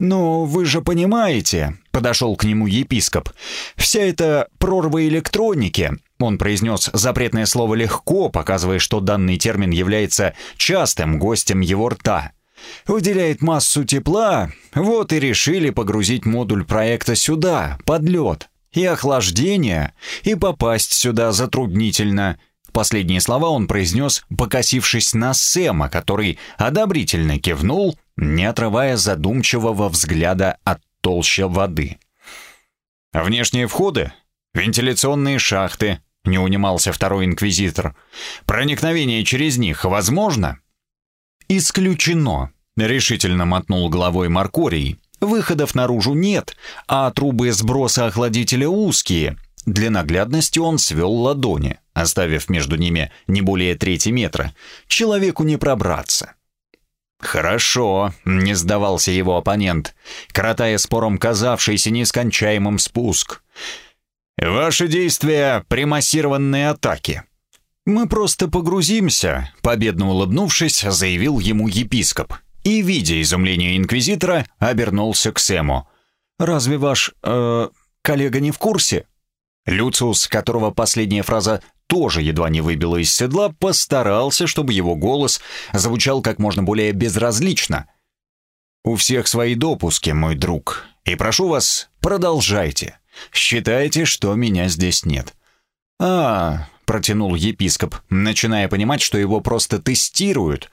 «Но вы же понимаете», — подошел к нему епископ, «вся эта прорва электроники», — он произнес запретное слово легко, показывая, что данный термин является частым гостем его рта — выделяет массу тепла, вот и решили погрузить модуль проекта сюда, под лед. И охлаждение, и попасть сюда затруднительно. Последние слова он произнес, покосившись на Сэма, который одобрительно кивнул, не отрывая задумчивого взгляда от толщи воды. «Внешние входы, вентиляционные шахты», — не унимался второй инквизитор. «Проникновение через них возможно?» «Исключено», — решительно мотнул головой Маркорий. «Выходов наружу нет, а трубы сброса охладителя узкие». Для наглядности он свел ладони, оставив между ними не более трети метра. Человеку не пробраться. «Хорошо», — не сдавался его оппонент, коротая спором казавшийся нескончаемым спуск. «Ваши действия — примассированные атаки. «Мы просто погрузимся», — победно улыбнувшись, заявил ему епископ. И, видя изумление инквизитора, обернулся к Сэму. «Разве ваш... Э, коллега не в курсе?» Люциус, которого последняя фраза тоже едва не выбила из седла, постарался, чтобы его голос звучал как можно более безразлично. «У всех свои допуски, мой друг, и прошу вас, продолжайте. Считайте, что меня здесь нет». «А, протянул епископ, начиная понимать, что его просто тестируют.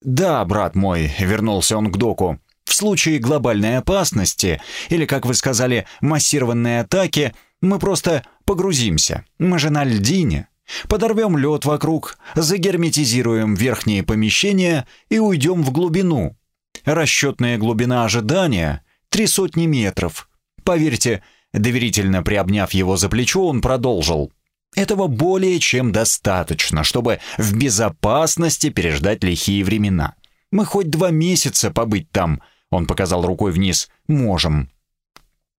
«Да, брат мой», — вернулся он к доку, — «в случае глобальной опасности, или, как вы сказали, массированной атаки, мы просто погрузимся. Мы же на льдине. Подорвем лед вокруг, загерметизируем верхние помещения и уйдем в глубину. Расчетная глубина ожидания — три сотни метров. Поверьте, доверительно приобняв его за плечо, он продолжил. Этого более чем достаточно, чтобы в безопасности переждать лихие времена. Мы хоть два месяца побыть там, он показал рукой вниз, можем.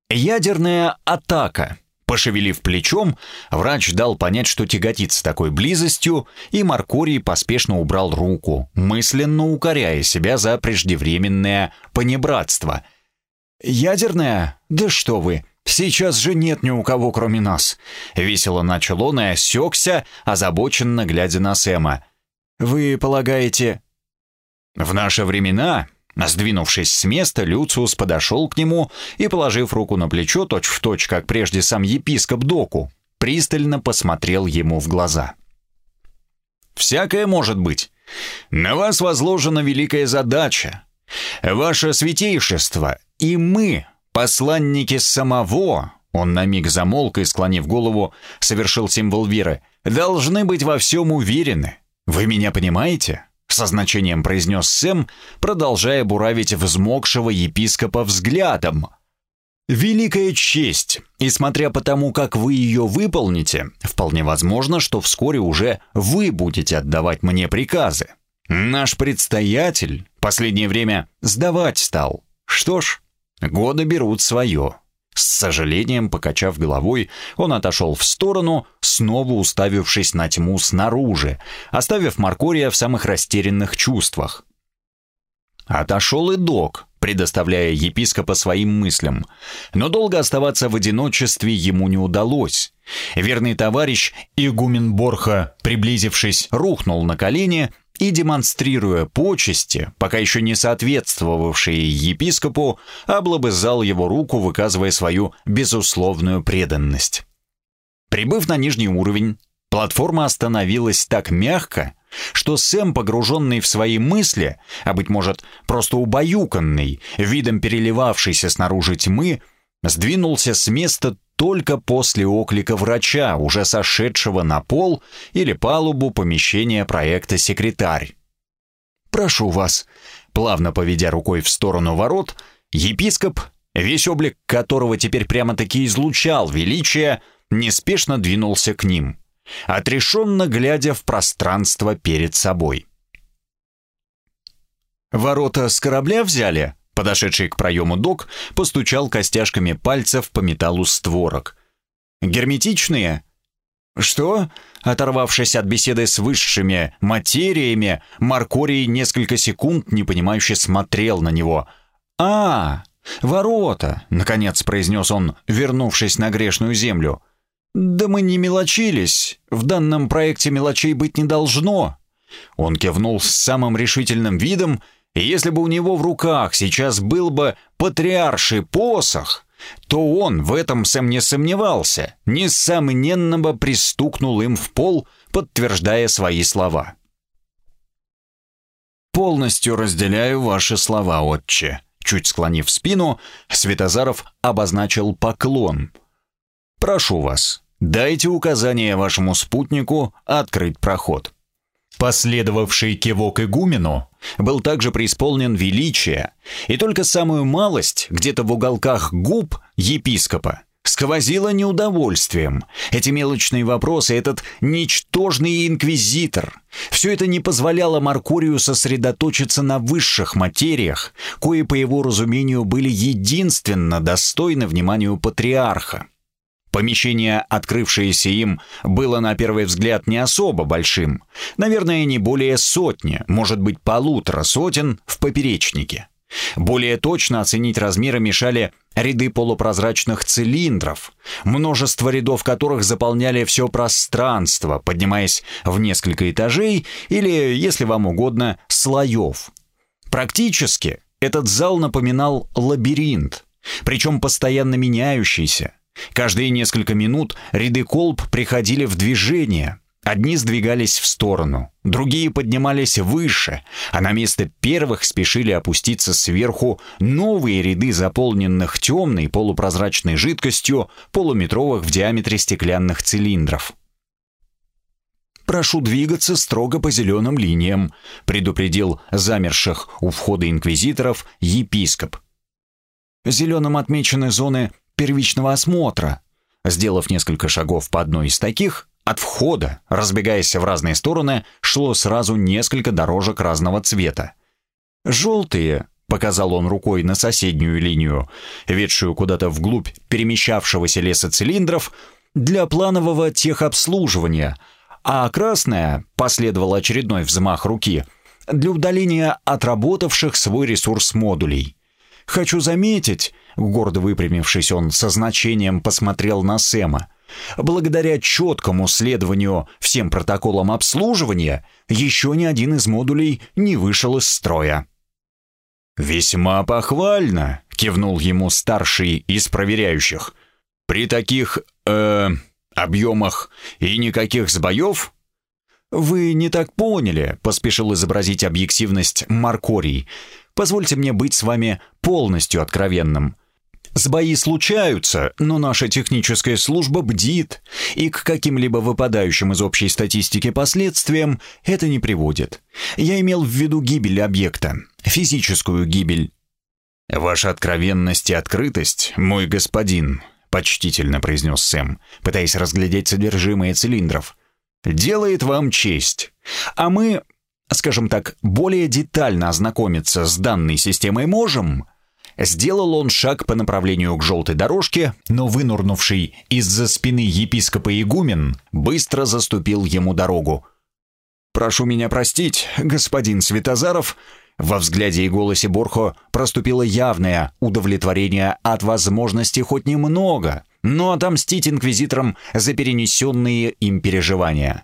Ядерная атака Пошевелив плечом, врач дал понять, что тяготится такой близостью, и Маркорий поспешно убрал руку, мысленно укоряя себя за преждевременное понебратство. «Ядерное? Да что вы! Сейчас же нет ни у кого, кроме нас!» Весело начал он и осекся, озабоченно глядя на Сэма. «Вы полагаете...» «В наши времена Сдвинувшись с места, Люциус подошел к нему и, положив руку на плечо, точь-в-точь, точь, как прежде сам епископ Доку, пристально посмотрел ему в глаза. «Всякое может быть. На вас возложена великая задача. Ваше святейшество и мы, посланники самого, он на миг замолк и, склонив голову, совершил символ веры, должны быть во всем уверены. Вы меня понимаете?» со значением произнес Сэм, продолжая буравить взмокшего епископа взглядом. «Великая честь, и смотря по тому, как вы ее выполните, вполне возможно, что вскоре уже вы будете отдавать мне приказы. Наш предстоятель последнее время сдавать стал. Что ж, годы берут свое». С сожалением, покачав головой, он отошел в сторону, снова уставившись на тьму снаружи, оставив Маркория в самых растерянных чувствах. Отошел и док, предоставляя епископа своим мыслям. Но долго оставаться в одиночестве ему не удалось. Верный товарищ, игумен Борха, приблизившись, рухнул на колени и, демонстрируя почести, пока еще не соответствовавшие епископу, облобызал его руку, выказывая свою безусловную преданность. Прибыв на нижний уровень, платформа остановилась так мягко, что Сэм, погруженный в свои мысли, а, быть может, просто убаюканный, видом переливавшейся снаружи тьмы, сдвинулся с места только после оклика врача, уже сошедшего на пол или палубу помещения проекта «Секретарь». «Прошу вас», плавно поведя рукой в сторону ворот, епископ, весь облик которого теперь прямо-таки излучал величие, неспешно двинулся к ним, отрешенно глядя в пространство перед собой. «Ворота с корабля взяли?» Подошедший к проему док постучал костяшками пальцев по металлу створок. «Герметичные?» «Что?» Оторвавшись от беседы с высшими материями, Маркорий несколько секунд непонимающе смотрел на него. «А, ворота!» — наконец произнес он, вернувшись на грешную землю. «Да мы не мелочились. В данном проекте мелочей быть не должно». Он кивнул с самым решительным видом если бы у него в руках сейчас был бы патриарший посох, то он в этом Сэм не сомневался, несомненно бы пристукнул им в пол, подтверждая свои слова. «Полностью разделяю ваши слова, отче», чуть склонив спину, Светозаров обозначил поклон. «Прошу вас, дайте указание вашему спутнику открыть проход». Последовавший кивок игумену был также преисполнен величия, и только самую малость, где-то в уголках губ епископа, сквозило неудовольствием. Эти мелочные вопросы, этот ничтожный инквизитор. Все это не позволяло Маркурию сосредоточиться на высших материях, кои, по его разумению, были единственно достойны вниманию патриарха. Помещение, открывшееся им, было на первый взгляд не особо большим. Наверное, не более сотни, может быть полутора сотен в поперечнике. Более точно оценить размеры мешали ряды полупрозрачных цилиндров, множество рядов которых заполняли все пространство, поднимаясь в несколько этажей или, если вам угодно, слоев. Практически этот зал напоминал лабиринт, причем постоянно меняющийся, Каждые несколько минут ряды колб приходили в движение. Одни сдвигались в сторону, другие поднимались выше, а на место первых спешили опуститься сверху новые ряды заполненных темной полупрозрачной жидкостью полуметровых в диаметре стеклянных цилиндров. «Прошу двигаться строго по зеленым линиям», — предупредил замерших у входа инквизиторов епископ. «Зеленым отмечены зоны первичного осмотра». Сделав несколько шагов по одной из таких, от входа, разбегаясь в разные стороны, шло сразу несколько дорожек разного цвета. «Желтые», — показал он рукой на соседнюю линию, ведшую куда-то вглубь перемещавшегося леса цилиндров, для планового техобслуживания, а красная, последовал очередной взмах руки, для удаления отработавших свой ресурс модулей. Хочу заметить, гордо выпрямившись, он со значением посмотрел на Сэма. Благодаря четкому следованию всем протоколам обслуживания, еще ни один из модулей не вышел из строя. «Весьма похвально», — кивнул ему старший из проверяющих. «При таких, э, объемах и никаких сбоев?» «Вы не так поняли», — поспешил изобразить объективность Маркорий. Позвольте мне быть с вами полностью откровенным. Сбои случаются, но наша техническая служба бдит, и к каким-либо выпадающим из общей статистики последствиям это не приводит. Я имел в виду гибель объекта, физическую гибель. «Ваша откровенность и открытость, мой господин», — почтительно произнес Сэм, пытаясь разглядеть содержимое цилиндров, — «делает вам честь. А мы скажем так, более детально ознакомиться с данной системой можем, сделал он шаг по направлению к желтой дорожке, но вынурнувший из-за спины епископа игумен быстро заступил ему дорогу. «Прошу меня простить, господин Светозаров», во взгляде и голосе Борхо проступило явное удовлетворение от возможности хоть немного, но отомстить инквизиторам за перенесенные им переживания.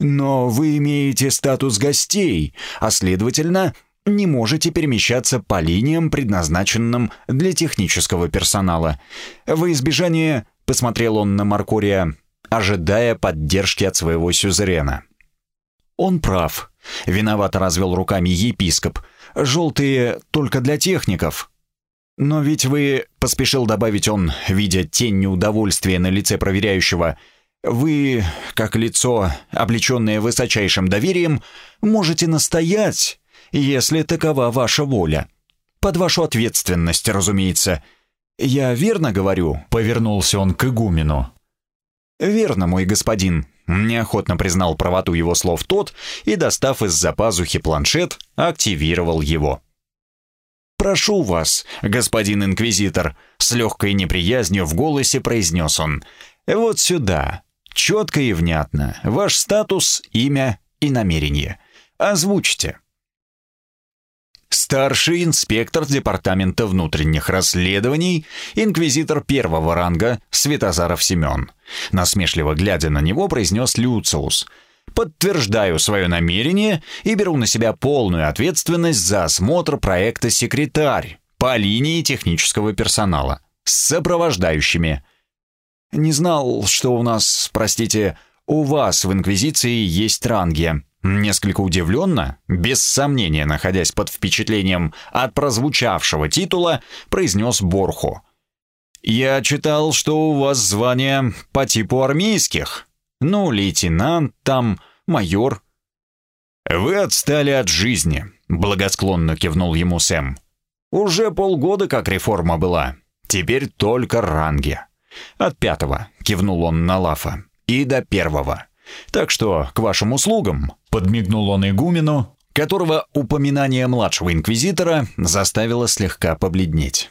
Но вы имеете статус гостей, а следовательно, не можете перемещаться по линиям, предназначенным для технического персонала. Во избежание, посмотрел он на Маркория, ожидая поддержки от своего сюзерена. Он прав. Виновато развел руками епископ. Желтые только для техников. Но ведь вы, поспешил добавить он, видя тень неудовольствия на лице проверяющего, — вы, как лицо, облеченное высочайшим доверием, можете настоять, если такова ваша воля. Под вашу ответственность, разумеется. Я верно говорю?» — повернулся он к игумену. «Верно, мой господин», — неохотно признал правоту его слов тот и, достав из-за пазухи планшет, активировал его. «Прошу вас, господин инквизитор», — с легкой неприязнью в голосе произнес он, — «вот сюда, Четко и внятно. Ваш статус, имя и намерение. Озвучьте. Старший инспектор Департамента внутренних расследований, инквизитор первого ранга Светозаров Семен. Насмешливо глядя на него, произнес Люциус. «Подтверждаю свое намерение и беру на себя полную ответственность за осмотр проекта «Секретарь» по линии технического персонала с сопровождающими – не знал, что у нас, простите, у вас в Инквизиции есть ранги. Несколько удивленно, без сомнения находясь под впечатлением от прозвучавшего титула, произнес Борху. «Я читал, что у вас звание по типу армейских. Ну, лейтенант там, майор». «Вы отстали от жизни», — благосклонно кивнул ему Сэм. «Уже полгода как реформа была. Теперь только ранги. От пятого, кивнул он на Лафа, и до первого. Так что к вашим услугам, подмигнул он игумену, которого упоминание младшего инквизитора заставило слегка побледнеть.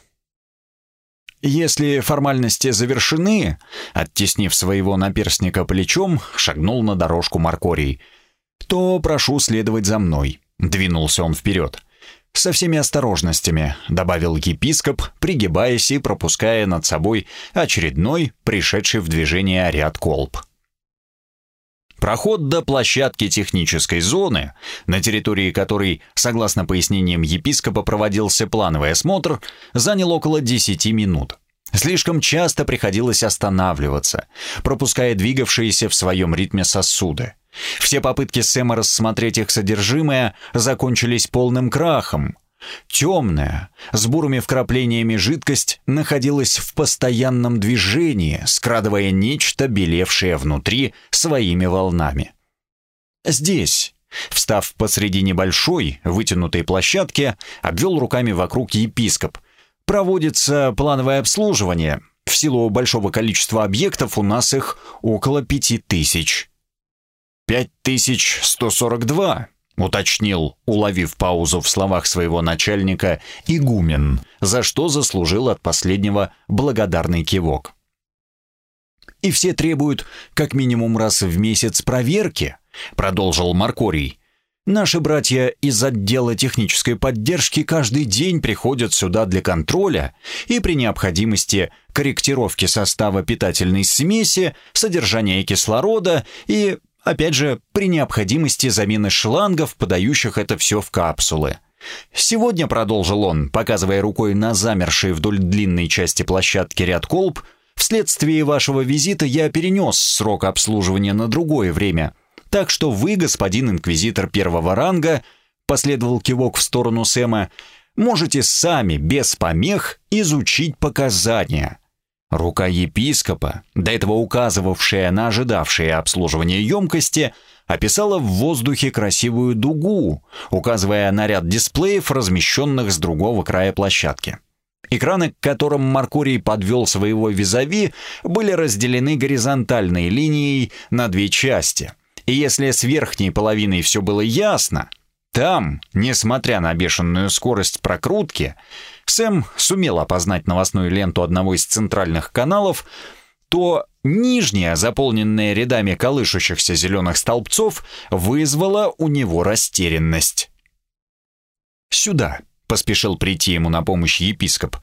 Если формальности завершены, оттеснив своего наперстника плечом, шагнул на дорожку Маркорий, то прошу следовать за мной. Двинулся он вперед со всеми осторожностями», — добавил епископ, пригибаясь и пропуская над собой очередной, пришедший в движение ряд колб. Проход до площадки технической зоны, на территории которой, согласно пояснениям епископа, проводился плановый осмотр, занял около 10 минут. Слишком часто приходилось останавливаться, пропуская двигавшиеся в своем ритме сосуды. Все попытки Сэма рассмотреть их содержимое закончились полным крахом. Темная, с бурыми вкраплениями жидкость находилась в постоянном движении, скрадывая нечто, белевшее внутри своими волнами. Здесь, встав посреди небольшой, вытянутой площадки, обвел руками вокруг епископ. Проводится плановое обслуживание. В силу большого количества объектов у нас их около пяти тысяч. «Пять тысяч сто сорок два», — уточнил, уловив паузу в словах своего начальника, игумен, за что заслужил от последнего благодарный кивок. «И все требуют как минимум раз в месяц проверки», — продолжил Маркорий. «Наши братья из отдела технической поддержки каждый день приходят сюда для контроля и при необходимости корректировки состава питательной смеси, содержания кислорода и Опять же, при необходимости замены шлангов, подающих это все в капсулы. Сегодня, продолжил он, показывая рукой на замерший вдоль длинной части площадки ряд колб, вследствие вашего визита я перенес срок обслуживания на другое время. Так что вы, господин инквизитор первого ранга, последовал кивок в сторону Сэма, можете сами, без помех, изучить показания. Рука епископа, до этого указывавшая на ожидавшее обслуживание емкости, описала в воздухе красивую дугу, указывая на ряд дисплеев, размещенных с другого края площадки. Экраны, к которым Маркурий подвел своего визави, были разделены горизонтальной линией на две части. И если с верхней половиной все было ясно, там, несмотря на бешеную скорость прокрутки, Сэм сумел опознать новостную ленту одного из центральных каналов, то нижняя, заполненная рядами колышущихся зеленых столбцов, вызвала у него растерянность. «Сюда», — поспешил прийти ему на помощь епископ,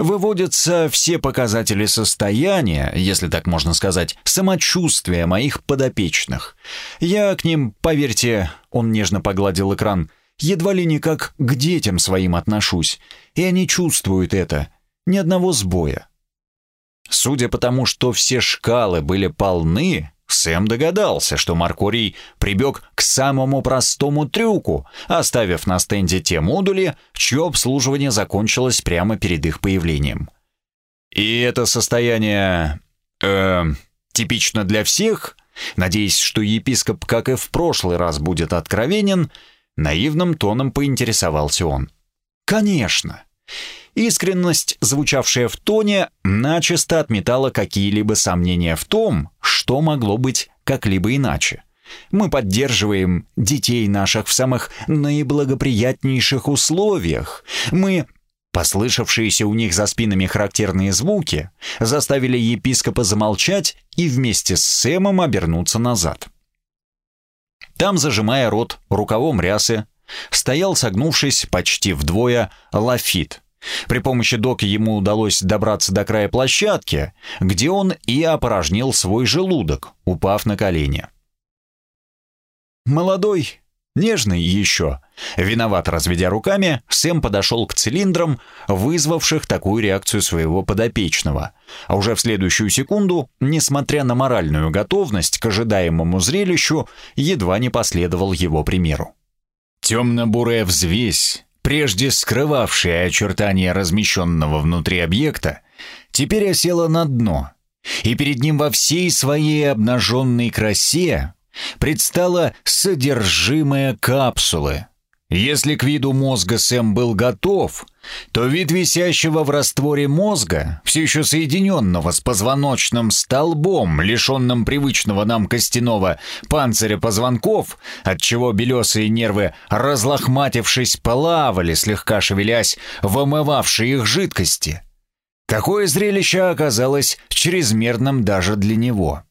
выводятся все показатели состояния, если так можно сказать, самочувствия моих подопечных. Я к ним, поверьте, он нежно погладил экран, едва ли не как к детям своим отношусь, и они чувствуют это, ни одного сбоя. Судя по тому, что все шкалы были полны, Сэм догадался, что Маркорий прибег к самому простому трюку, оставив на стенде те модули, чье обслуживание закончилось прямо перед их появлением. И это состояние... Э, типично для всех, надеясь, что епископ, как и в прошлый раз, будет откровенен, Наивным тоном поинтересовался он. «Конечно!» Искренность, звучавшая в тоне, начисто отметала какие-либо сомнения в том, что могло быть как-либо иначе. Мы поддерживаем детей наших в самых наиблагоприятнейших условиях. Мы Послышавшиеся у них за спинами характерные звуки заставили епископа замолчать и вместе с Сэмом обернуться назад. Там, зажимая рот рукавом рясы, стоял, согнувшись почти вдвое, лафит. При помощи доки ему удалось добраться до края площадки, где он и опорожнил свой желудок, упав на колени. Молодой, нежный еще, виноват разведя руками, Сэм подошел к цилиндрам, вызвавших такую реакцию своего подопечного. А уже в следующую секунду, несмотря на моральную готовность к ожидаемому зрелищу, едва не последовал его примеру. Темно-бурая взвесь, прежде скрывавшая очертания размещенного внутри объекта, теперь осела на дно, и перед ним во всей своей обнаженной красе предстало содержимое капсулы. Если к виду мозга Сэм был готов, то вид висящего в растворе мозга, все еще соединенного с позвоночным столбом, лишенным привычного нам костяного панциря позвонков, отчего белесые нервы, разлохматившись, плавали, слегка шевелясь, в омывавшей их жидкости. Такое зрелище оказалось чрезмерным даже для него.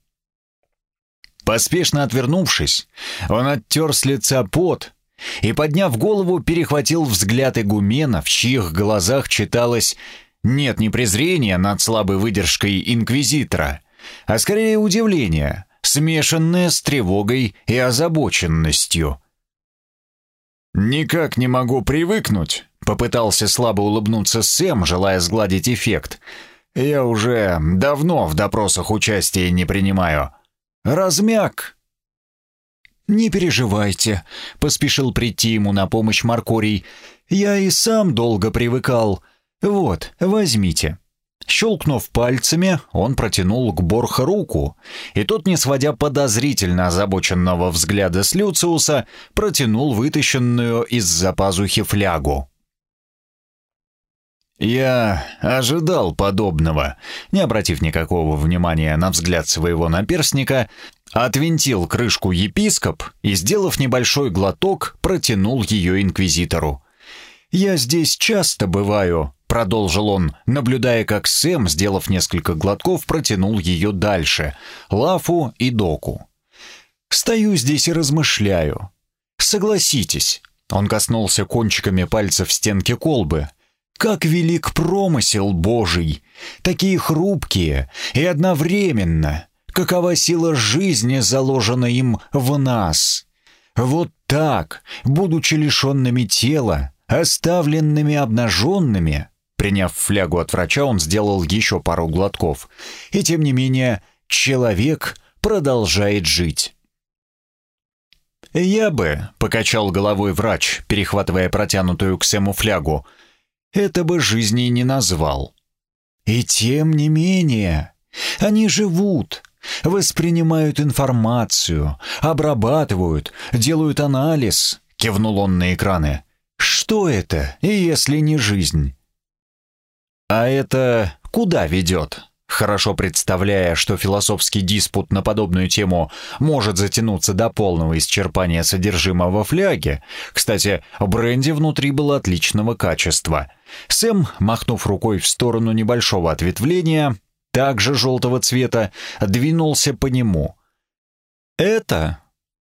Поспешно отвернувшись, он оттер с лица пот и, подняв голову, перехватил взгляд игумена, в чьих глазах читалось «нет не презрения над слабой выдержкой инквизитора», а скорее удивление, смешанное с тревогой и озабоченностью. «Никак не могу привыкнуть», — попытался слабо улыбнуться Сэм, желая сгладить эффект. Я уже давно в допросах участия не принимаю. Размяк!»
«Не переживайте», — поспешил прийти ему на помощь Маркорий. «Я и сам долго привыкал. Вот, возьмите». Щелкнув пальцами, он протянул к Борха руку, и тот, не сводя подозрительно озабоченного взгляда с Люциуса, протянул вытащенную из-за пазухи флягу.
«Я ожидал подобного», не обратив никакого внимания на взгляд своего наперсника, отвинтил крышку епископ и, сделав небольшой глоток, протянул ее инквизитору. «Я здесь часто бываю», — продолжил он, наблюдая, как Сэм, сделав несколько глотков, протянул ее дальше, Лафу и Доку. «Стою здесь и размышляю. Согласитесь». Он коснулся кончиками пальцев стенки колбы. «Как велик промысел Божий! Такие хрупкие и одновременно! Какова сила жизни заложена им в нас! Вот так, будучи лишенными тела, оставленными обнаженными. Приняв флягу от врача, он сделал еще пару глотков. И тем не менее, человек продолжает жить. «Я бы», — покачал головой врач, перехватывая протянутую к Сэму флягу, «это бы жизни не назвал». «И тем не менее, они живут, воспринимают информацию, обрабатывают, делают анализ», — кивнул он на экраны. Что это, если не жизнь? А это куда ведет? Хорошо представляя, что философский диспут на подобную тему может затянуться до полного исчерпания содержимого фляги, кстати, бренди внутри было отличного качества. Сэм, махнув рукой в сторону небольшого ответвления, также желтого цвета, двинулся по нему. «Это...»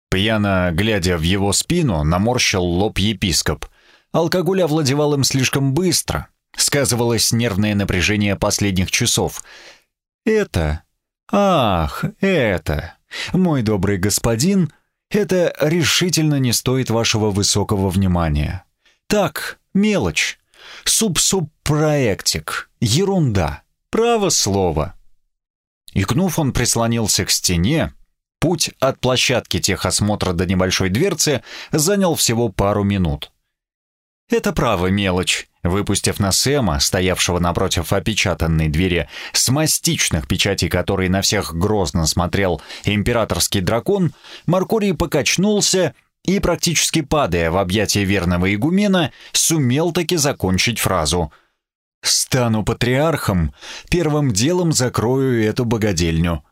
Пьяно глядя в его спину, наморщил лоб епископ – Алкоголь овладевал им слишком быстро. Сказывалось нервное напряжение последних часов. «Это... Ах, это... Мой добрый господин, это решительно не стоит вашего высокого внимания. Так, мелочь. Суп-суп-проектик. Ерунда. Право слово». Икнув, он прислонился к стене. Путь от площадки техосмотра до небольшой дверцы занял всего пару минут. «Это право мелочь», выпустив на Сэма, стоявшего напротив опечатанной двери, с мастичных печатей которой на всех грозно смотрел императорский дракон, Маркорий покачнулся и, практически падая в объятия верного игумена, сумел таки закончить фразу «Стану патриархом, первым делом закрою эту богадельню».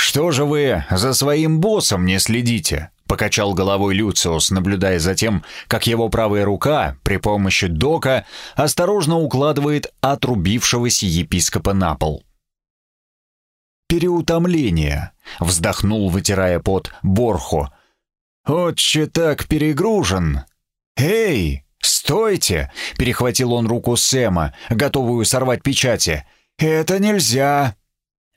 «Что же вы за своим боссом не следите?» Покачал головой Люциус, наблюдая за тем, как его правая рука при помощи дока осторожно укладывает отрубившегося епископа на пол. «Переутомление», — вздохнул, вытирая пот, Борхо. «Отче так перегружен!» «Эй, стойте!» — перехватил он руку Сэма, готовую сорвать печати. «Это нельзя!»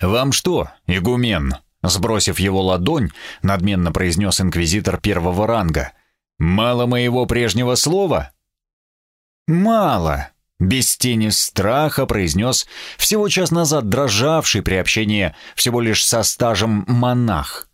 «Вам что, игумен?» Сбросив его ладонь, надменно произнес инквизитор первого ранга. «Мало моего прежнего слова?» «Мало», — без тени страха произнес всего час назад дрожавший при общении всего лишь со стажем монах.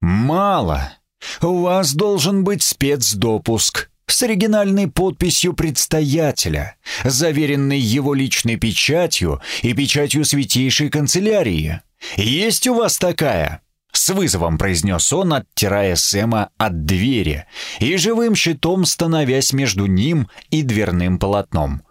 «Мало. У вас должен быть спецдопуск с оригинальной подписью предстоятеля, заверенный его личной печатью и печатью святейшей канцелярии». «Есть у вас такая?» С вызовом произнес он, оттирая Сэма от двери и живым щитом становясь между ним и дверным полотном.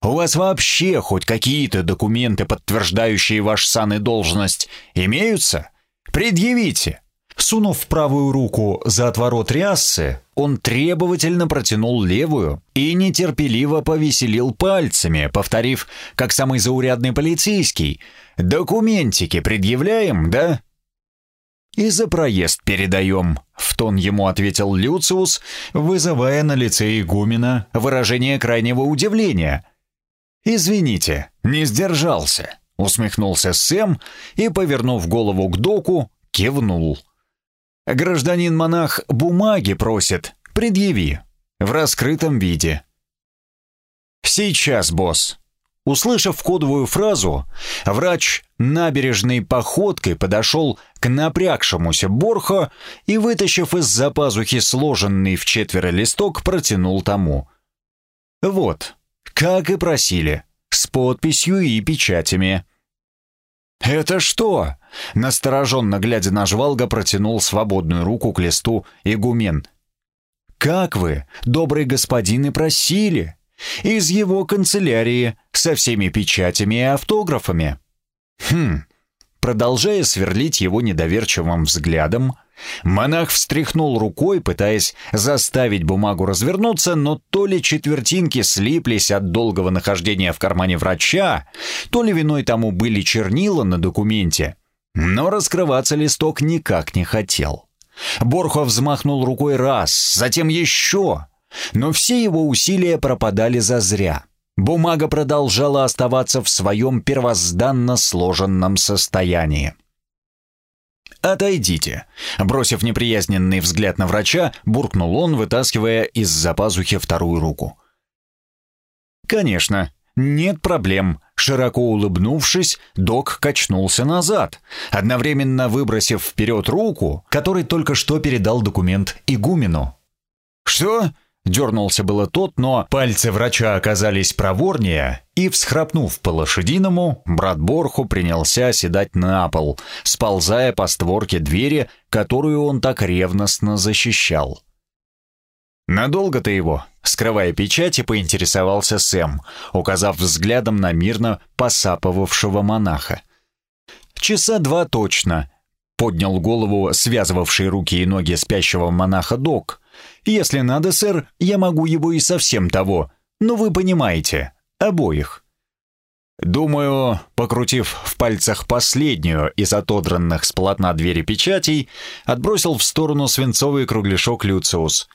«У вас вообще хоть какие-то документы, подтверждающие ваш сан и должность, имеются? Предъявите!» Сунув правую руку за отворот рясы, он требовательно протянул левую и нетерпеливо повеселил пальцами, повторив, как самый заурядный полицейский, «Документики предъявляем, да?» «И за проезд передаем», — в тон ему ответил Люциус, вызывая на лице игумена выражение крайнего удивления. «Извините, не сдержался», — усмехнулся Сэм и, повернув голову к доку, кивнул. Гражданин-монах бумаги просит. Предъяви. В раскрытом виде. Сейчас, босс. Услышав кодовую фразу, врач набережной походкой подошел к напрягшемуся Борхо и, вытащив из-за пазухи сложенный в четверо листок, протянул тому. «Вот, как и просили, с подписью и печатями». «Это что?» — настороженно глядя на жвалга, протянул свободную руку к листу игумен. «Как вы, добрый господин, и просили!» Из его канцелярии со всеми печатями и автографами. Хм. Продолжая сверлить его недоверчивым взглядом, монах встряхнул рукой, пытаясь заставить бумагу развернуться, но то ли четвертинки слиплись от долгого нахождения в кармане врача, то ли виной тому были чернила на документе, но раскрываться листок никак не хотел. Борхов взмахнул рукой раз, затем еще — но все его усилия пропадали зазря. Бумага продолжала оставаться в своем первозданно сложенном состоянии. «Отойдите!» Бросив неприязненный взгляд на врача, буркнул он, вытаскивая из-за пазухи вторую руку. «Конечно, нет проблем», Широко улыбнувшись, док качнулся назад, одновременно выбросив вперед руку, который только что передал документ игумену. «Что?» Дернулся было тот, но пальцы врача оказались проворнее, и, всхрапнув по лошадиному, брат Борху принялся оседать на пол, сползая по створке двери, которую он так ревностно защищал. «Надолго ты его?» — скрывая печати, поинтересовался Сэм, указав взглядом на мирно посапывавшего монаха. «Часа два точно», — поднял голову связывавший руки и ноги спящего монаха док — если надо, сэр, я могу его и совсем того. Но вы понимаете, обоих». Думаю, покрутив в пальцах последнюю из отодранных с полотна двери печатей, отбросил в сторону свинцовый кругляшок Люциус.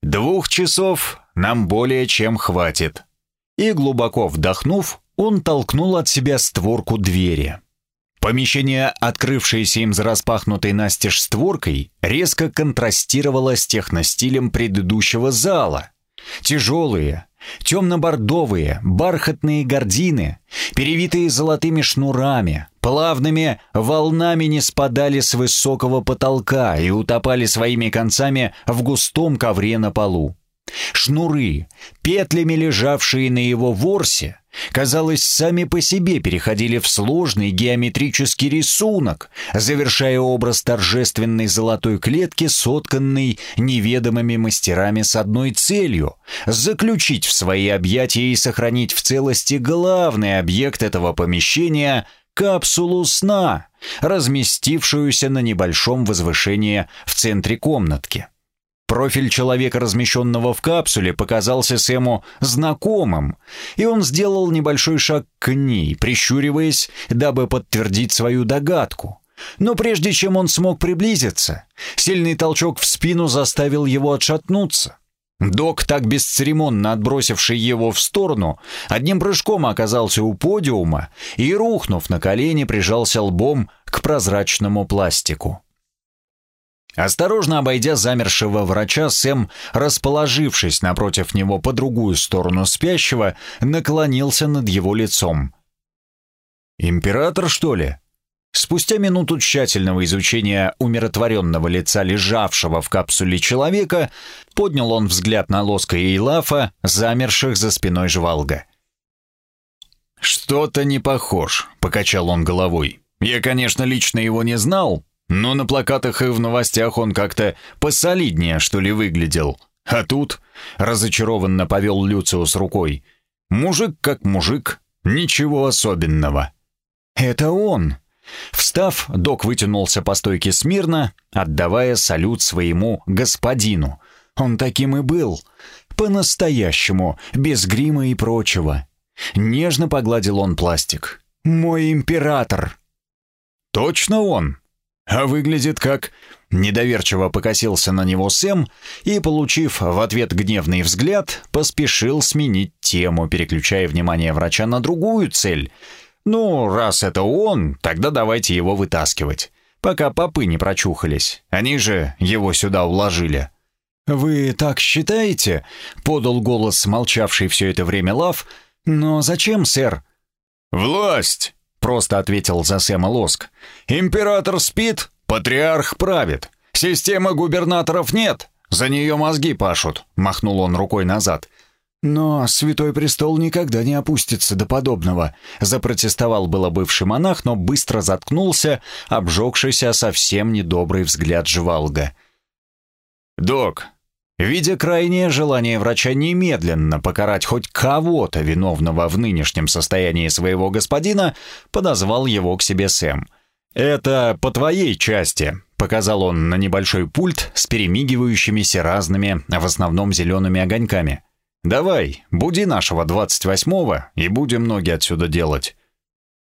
«Двух часов нам более чем хватит». И, глубоко вдохнув, он толкнул от себя створку двери. Помещение, открывшееся им за распахнутой настежь створкой, резко контрастировало с техностилем предыдущего зала. Тяжелые, темно-бордовые, бархатные гардины, перевитые золотыми шнурами, плавными волнами не спадали с высокого потолка и утопали своими концами в густом ковре на полу. Шнуры, петлями лежавшие на его ворсе, казалось, сами по себе переходили в сложный геометрический рисунок, завершая образ торжественной золотой клетки, сотканной неведомыми мастерами с одной целью — заключить в свои объятия и сохранить в целости главный объект этого помещения — капсулу сна, разместившуюся на небольшом возвышении в центре комнатки. Профиль человека, размещенного в капсуле, показался Сэму знакомым, и он сделал небольшой шаг к ней, прищуриваясь, дабы подтвердить свою догадку. Но прежде чем он смог приблизиться, сильный толчок в спину заставил его отшатнуться. Док, так бесцеремонно отбросивший его в сторону, одним прыжком оказался у подиума и, рухнув на колени, прижался лбом к прозрачному пластику. Осторожно обойдя замершего врача, Сэм, расположившись напротив него по другую сторону спящего, наклонился над его лицом. «Император, что ли?» Спустя минуту тщательного изучения умиротворенного лица лежавшего в капсуле человека, поднял он взгляд на Лоска и Илафа, замерших за спиной жвалга. «Что-то не похож», — покачал он головой. «Я, конечно, лично его не знал, но на плакатах и в новостях он как-то посолиднее, что ли, выглядел. А тут разочарованно повел Люциус рукой. Мужик как мужик, ничего особенного. «Это он!» Встав, док вытянулся по стойке смирно, отдавая салют своему господину. Он таким и был. По-настоящему, без грима и прочего. Нежно погладил он пластик. «Мой император!» «Точно он!» А выглядит как...» Недоверчиво покосился на него Сэм и, получив в ответ гневный взгляд, поспешил сменить тему, переключая внимание врача на другую цель. «Ну, раз это он, тогда давайте его вытаскивать, пока попы не прочухались. Они же его сюда уложили». «Вы так считаете?» — подал голос молчавший все это время Лав, «Но зачем, сэр?»
«Власть!» — просто ответил за Сэма Лоск. «Император спит, патриарх правит. Системы губернаторов нет, за нее мозги пашут», — махнул он рукой назад.
«Но Святой Престол никогда не опустится до подобного», — запротестовал было бывший монах, но быстро заткнулся, обжегшийся совсем недобрый взгляд Жвалга.
«Док, видя крайнее желание врача немедленно покарать хоть кого-то виновного в нынешнем состоянии своего господина, подозвал его к себе Сэм. «Это по твоей части», — показал он на небольшой пульт с перемигивающимися разными, в основном зелеными огоньками. Давай, буди нашего двадцать восьмого, и будем ноги отсюда делать».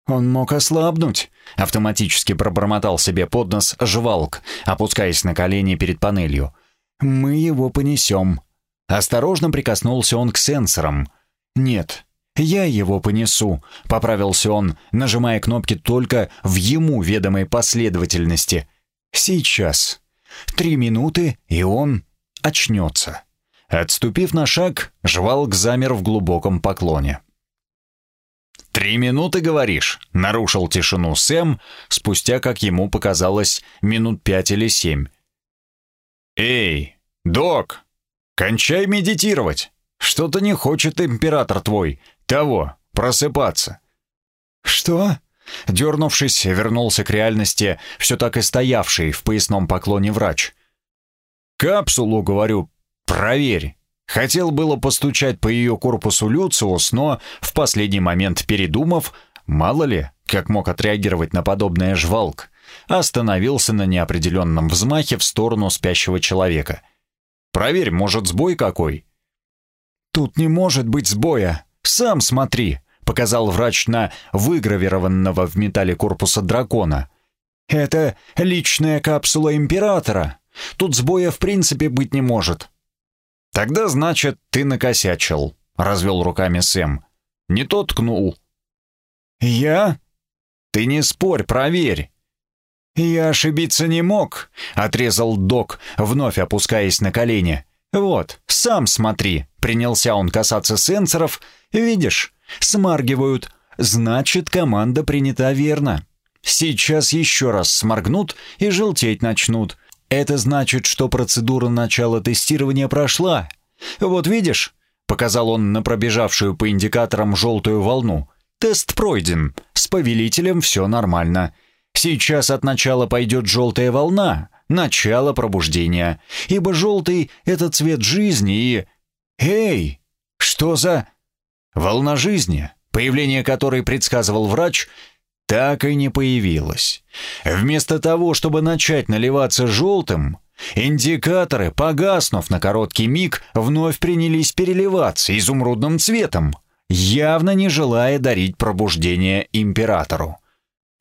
«Он мог ослабнуть», — автоматически пробормотал себе под нос жвалк, опускаясь на колени перед панелью. «Мы его понесем». Осторожно прикоснулся он к сенсорам. «Нет, я его понесу», — поправился он, нажимая кнопки только в ему ведомой последовательности. «Сейчас. Три минуты, и он очнется». Отступив на шаг, Жвалк замер в глубоком поклоне.
«Три минуты, говоришь?» — нарушил тишину Сэм, спустя, как ему показалось, минут пять или семь. «Эй, док, кончай медитировать. Что-то не хочет император твой, того, просыпаться».
«Что?»
Дернувшись, вернулся к реальности, все так и стоявший в поясном поклоне врач. «Капсулу, говорю, «Проверь». Хотел было постучать по ее корпусу Люциус, но, в последний момент передумав, мало ли, как мог отреагировать на подобное жвалк, остановился на неопределенном взмахе в сторону спящего человека. «Проверь, может, сбой какой?»
«Тут не может быть сбоя. Сам смотри», — показал врач на выгравированного в металле корпуса дракона. «Это личная капсула Императора. Тут сбоя в принципе быть не может».
«Тогда, значит, ты накосячил», — развел руками Сэм. «Не тот ткнул».
«Я?»
«Ты не спорь, проверь».
«Я ошибиться не мог», — отрезал док, вновь опускаясь на колени. «Вот, сам смотри», — принялся он касаться сенсоров. «Видишь, смаргивают. Значит, команда принята верно. Сейчас еще раз сморгнут и желтеть начнут. Это значит, что процедура начала тестирования прошла. Вот видишь, показал он на пробежавшую по индикаторам желтую волну. Тест пройден. С повелителем все нормально. Сейчас от начала пойдет желтая волна, начало пробуждения. Ибо желтый — это цвет жизни и... Эй, что за... Волна жизни, появление которой предсказывал врач, так и не появилась. Вместо того, чтобы начать наливаться желтым, индикаторы, погаснув на короткий миг, вновь принялись переливаться изумрудным цветом, явно не желая дарить пробуждение императору.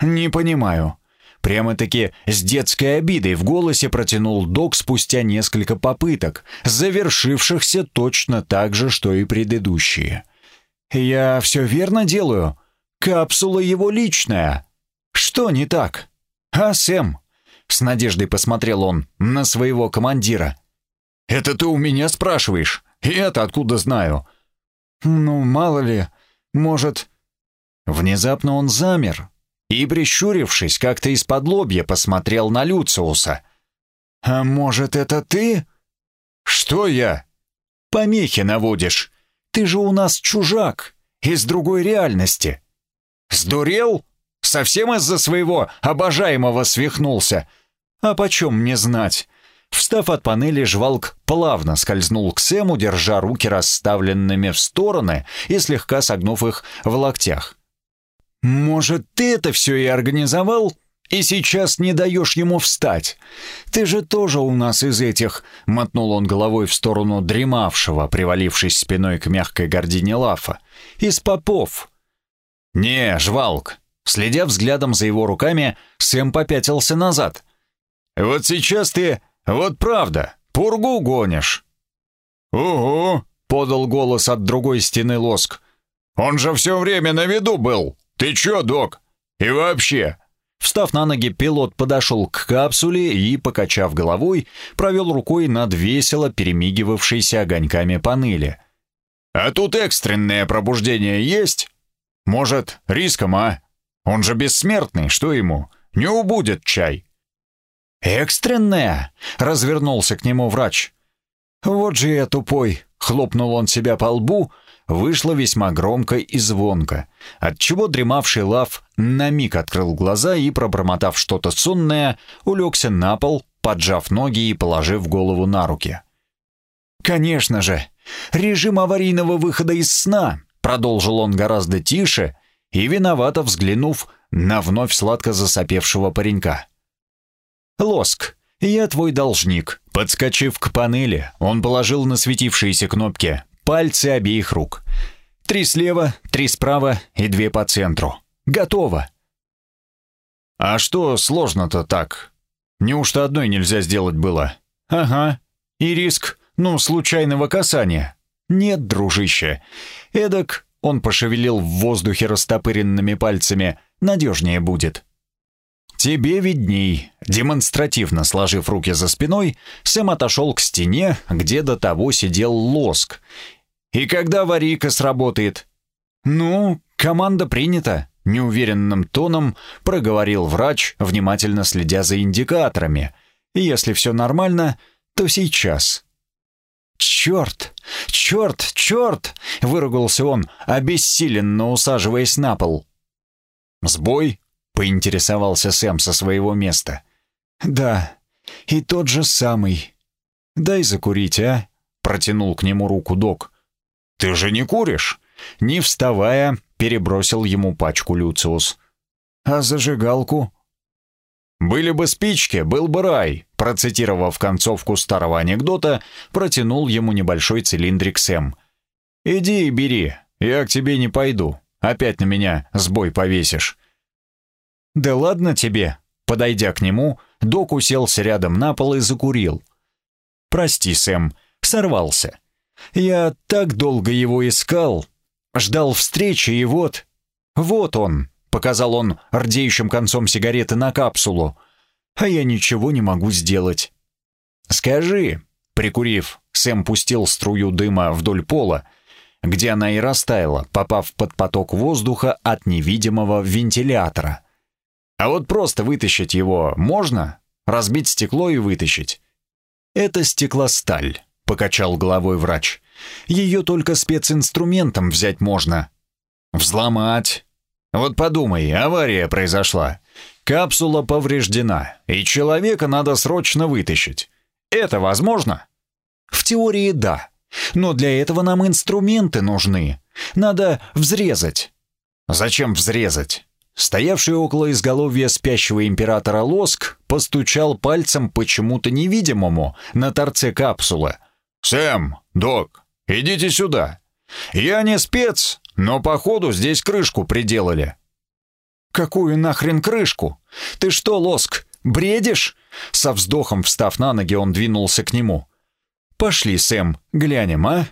«Не понимаю». Прямо-таки с детской обидой в голосе протянул док спустя несколько попыток, завершившихся точно так же, что и предыдущие. «Я все верно делаю?» Капсула его личная. Что не так? А, Сэм? С надеждой посмотрел он на своего командира. Это ты у меня спрашиваешь? И это откуда знаю? Ну, мало ли, может... Внезапно он замер и, прищурившись, как-то из-под лобья посмотрел на Люциуса. «А может, это ты?» «Что я?» «Помехи наводишь. Ты же у нас чужак, из другой реальности. Сдурел? Совсем из-за своего обожаемого свихнулся? А почем мне знать? Встав от панели, жвалк плавно скользнул к Сэму, держа руки расставленными в стороны и слегка согнув их в локтях. «Может, ты это все и организовал?» И сейчас не даешь ему встать. Ты же тоже у нас из этих...» — мотнул он головой в сторону дремавшего, привалившись спиной к мягкой гордине Лафа. «Из попов. «Не, жвалк!» Следя взглядом за его руками, Сэм попятился назад. «Вот сейчас ты... Вот правда, пургу гонишь!» «Угу!» — подал голос от другой стены лоск. «Он же все время на виду был! Ты чё, док? И вообще...» Встав на ноги, пилот подошел к капсуле и, покачав головой, провел рукой над весело перемигивавшейся огоньками панели.
А тут экстренное пробуждение есть? Может, риском, а? Он же бессмертный, что ему? Не убудет чай».
«Экстренное?» — развернулся к нему врач. «Вот же я тупой!» — хлопнул он себя по лбу, вышло весьма громко и звонко, отчего дремавший лав на миг открыл глаза и, пробормотав что-то сонное, улегся на пол, поджав ноги и положив голову на руки. «Конечно же! Режим аварийного выхода из сна!» — продолжил он гораздо тише и, виновато взглянув на вновь сладко засопевшего паренька. «Лоск, я твой должник». Подскочив к панели, он положил на светившиеся кнопки пальцы обеих рук. Три слева, три справа и две по центру. Готово.
«А что сложно-то так? Неужто одной нельзя сделать было?»
«Ага. И риск, ну, случайного касания». «Нет, дружище. Эдак он пошевелил в воздухе растопыренными пальцами. «Надежнее будет». «Тебе видней». Демонстративно сложив руки за спиной, Сэм отошел к стене, где до того сидел лоск. «И когда варика сработает?» «Ну, команда принята», — неуверенным тоном проговорил врач, внимательно следя за индикаторами. «Если все нормально, то сейчас». «Черт! Черт! Черт!» — выругался он, обессиленно усаживаясь на пол.
«Сбой?» — поинтересовался Сэм со своего места.
«Да, и тот же самый. Дай закурить, а?» — протянул к нему руку док.
«Ты же не куришь?»
Не вставая, перебросил ему пачку Люциус. «А зажигалку?»
«Были бы спички, был бы рай», процитировав концовку старого анекдота, протянул ему небольшой цилиндрик Сэм. «Иди и бери, я к тебе не пойду, опять на меня сбой повесишь».
«Да ладно тебе», подойдя к нему, док уселся рядом на пол и закурил. «Прости, Сэм, сорвался. Я так долго его искал, ждал встречи, и вот... Вот он!» Показал он рдеющим концом сигареты на капсулу. А я ничего не могу сделать. «Скажи», — прикурив, Сэм пустил струю дыма вдоль пола, где она и растаяла, попав под поток воздуха от невидимого вентилятора. «А вот просто вытащить его можно? Разбить стекло и вытащить?» «Это стеклосталь», — покачал головой врач. «Ее только специнструментом взять можно». «Взломать, вот подумай, авария произошла. Капсула повреждена, и человека надо срочно вытащить. Это возможно? В теории да. Но для этого нам инструменты нужны. Надо взрезать. Зачем взрезать? Стоявший около изголовья спящего императора Лоск постучал пальцем почему-то невидимому на торце капсулы.
«Сэм, док, идите сюда. Я не спец, но походу здесь крышку приделали.
Какую нахрен крышку? Ты что, Лоск, бредишь? Со вздохом встав на ноги, он двинулся к нему. Пошли, Сэм, глянем, а?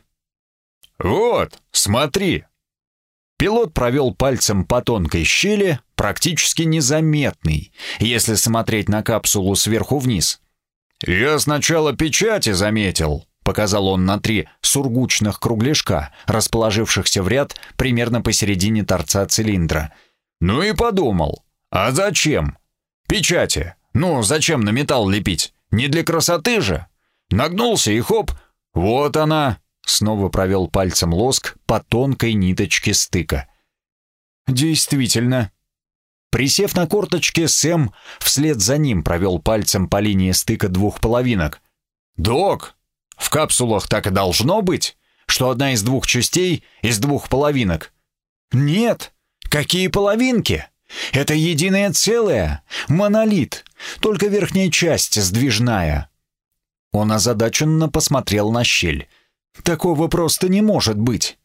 Вот, смотри.
Пилот провел пальцем по тонкой щели, практически незаметный, если смотреть на капсулу сверху вниз.
Я сначала печати заметил, показал он на три сургучных кругляшка, расположившихся в ряд примерно посередине торца цилиндра. Ну и подумал, а зачем? Печати. Ну, зачем на металл лепить? Не для красоты же. Нагнулся и хоп, вот она. Снова провел пальцем лоск по тонкой ниточке стыка.
Действительно. Присев на корточки, Сэм вслед за ним провел пальцем по линии стыка двух половинок.
«Док, в капсулах так и должно быть, что одна из двух частей из двух половинок.
Нет, какие половинки? Это единое целое, монолит, только верхняя часть сдвижная. Он озадаченно посмотрел на щель. Такого просто не может быть.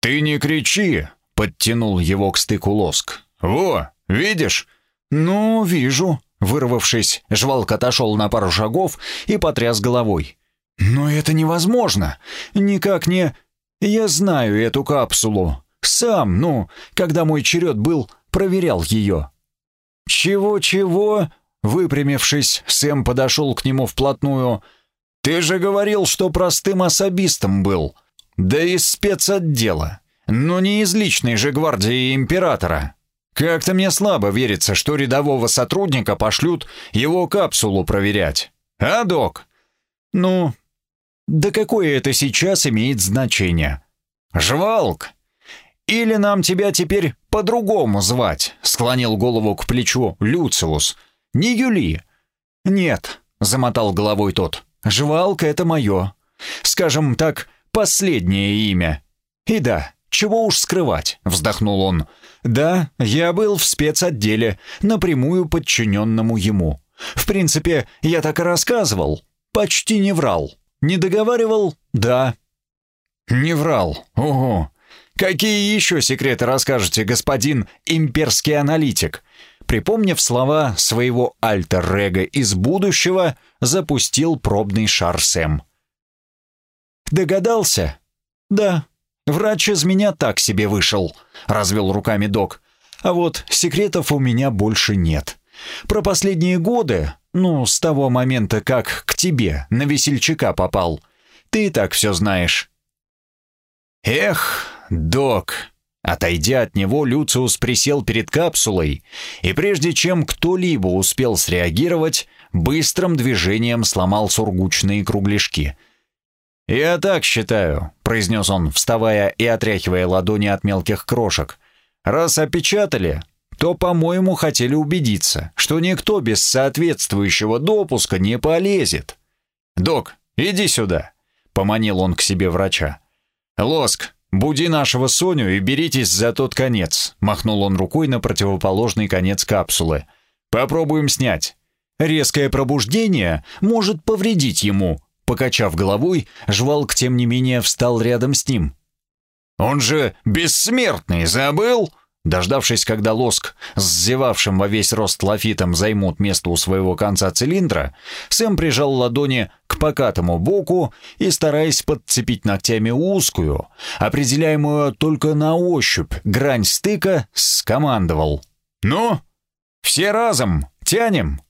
«Ты не кричи!» — подтянул его к стыку лоск. «Во, видишь?»
«Ну, вижу». Вырвавшись, жвалк отошел на пару шагов и потряс головой. «Но это невозможно! Никак не... Я знаю эту капсулу. Сам, ну, когда мой черед был, проверял ее». «Чего-чего?» Выпрямившись, Сэм подошел к нему вплотную. «Ты же говорил, что простым особистом был». Да из спецотдела. Но не из личной же гвардии императора. Как-то мне слабо верится, что рядового сотрудника пошлют его капсулу проверять. А, док? Ну, да какое это сейчас имеет значение? Жвалк? Или нам тебя теперь по-другому звать? Склонил голову к плечу Люциус. Не Юли. Нет, замотал головой тот. Жвалка — это мое. Скажем так, последнее имя. И да, чего уж скрывать, вздохнул он. Да, я был в спецотделе, напрямую подчиненному ему. В принципе, я так и рассказывал. Почти не врал. Не договаривал? Да. Не врал. Ого. Какие еще секреты расскажете, господин имперский аналитик? Припомнив слова своего альтер-рега из будущего, запустил пробный шар Сэм. Догадался? Да. Врач из меня так себе вышел, развел руками док. А вот секретов у меня больше нет. Про последние годы, ну, с того момента, как к тебе на весельчака попал, ты и так все знаешь. Эх, док, Отойдя от него, Люциус присел перед капсулой, и прежде чем кто-либо успел среагировать, быстрым движением сломал сургучные кругляшки. «Я так считаю», — произнес он, вставая и отряхивая ладони от мелких крошек. «Раз опечатали, то, по-моему, хотели убедиться, что никто без соответствующего допуска не полезет. «Док, иди сюда», — поманил он к себе врача. «Лоск, буди нашего Соню и беритесь за тот конец», — махнул он рукой на противоположный конец капсулы. «Попробуем снять. Резкое пробуждение может повредить ему». Покачав головой, жвалк, тем не менее, встал рядом с ним. «Он же бессмертный, забыл?» Дождавшись, когда лоск с зевавшим во весь рост лафитом займут место у своего конца цилиндра, Сэм прижал ладони к покатому боку и, стараясь подцепить ногтями узкую, определяемую только на ощупь, грань стыка, скомандовал. «Ну, все разом, тянем!»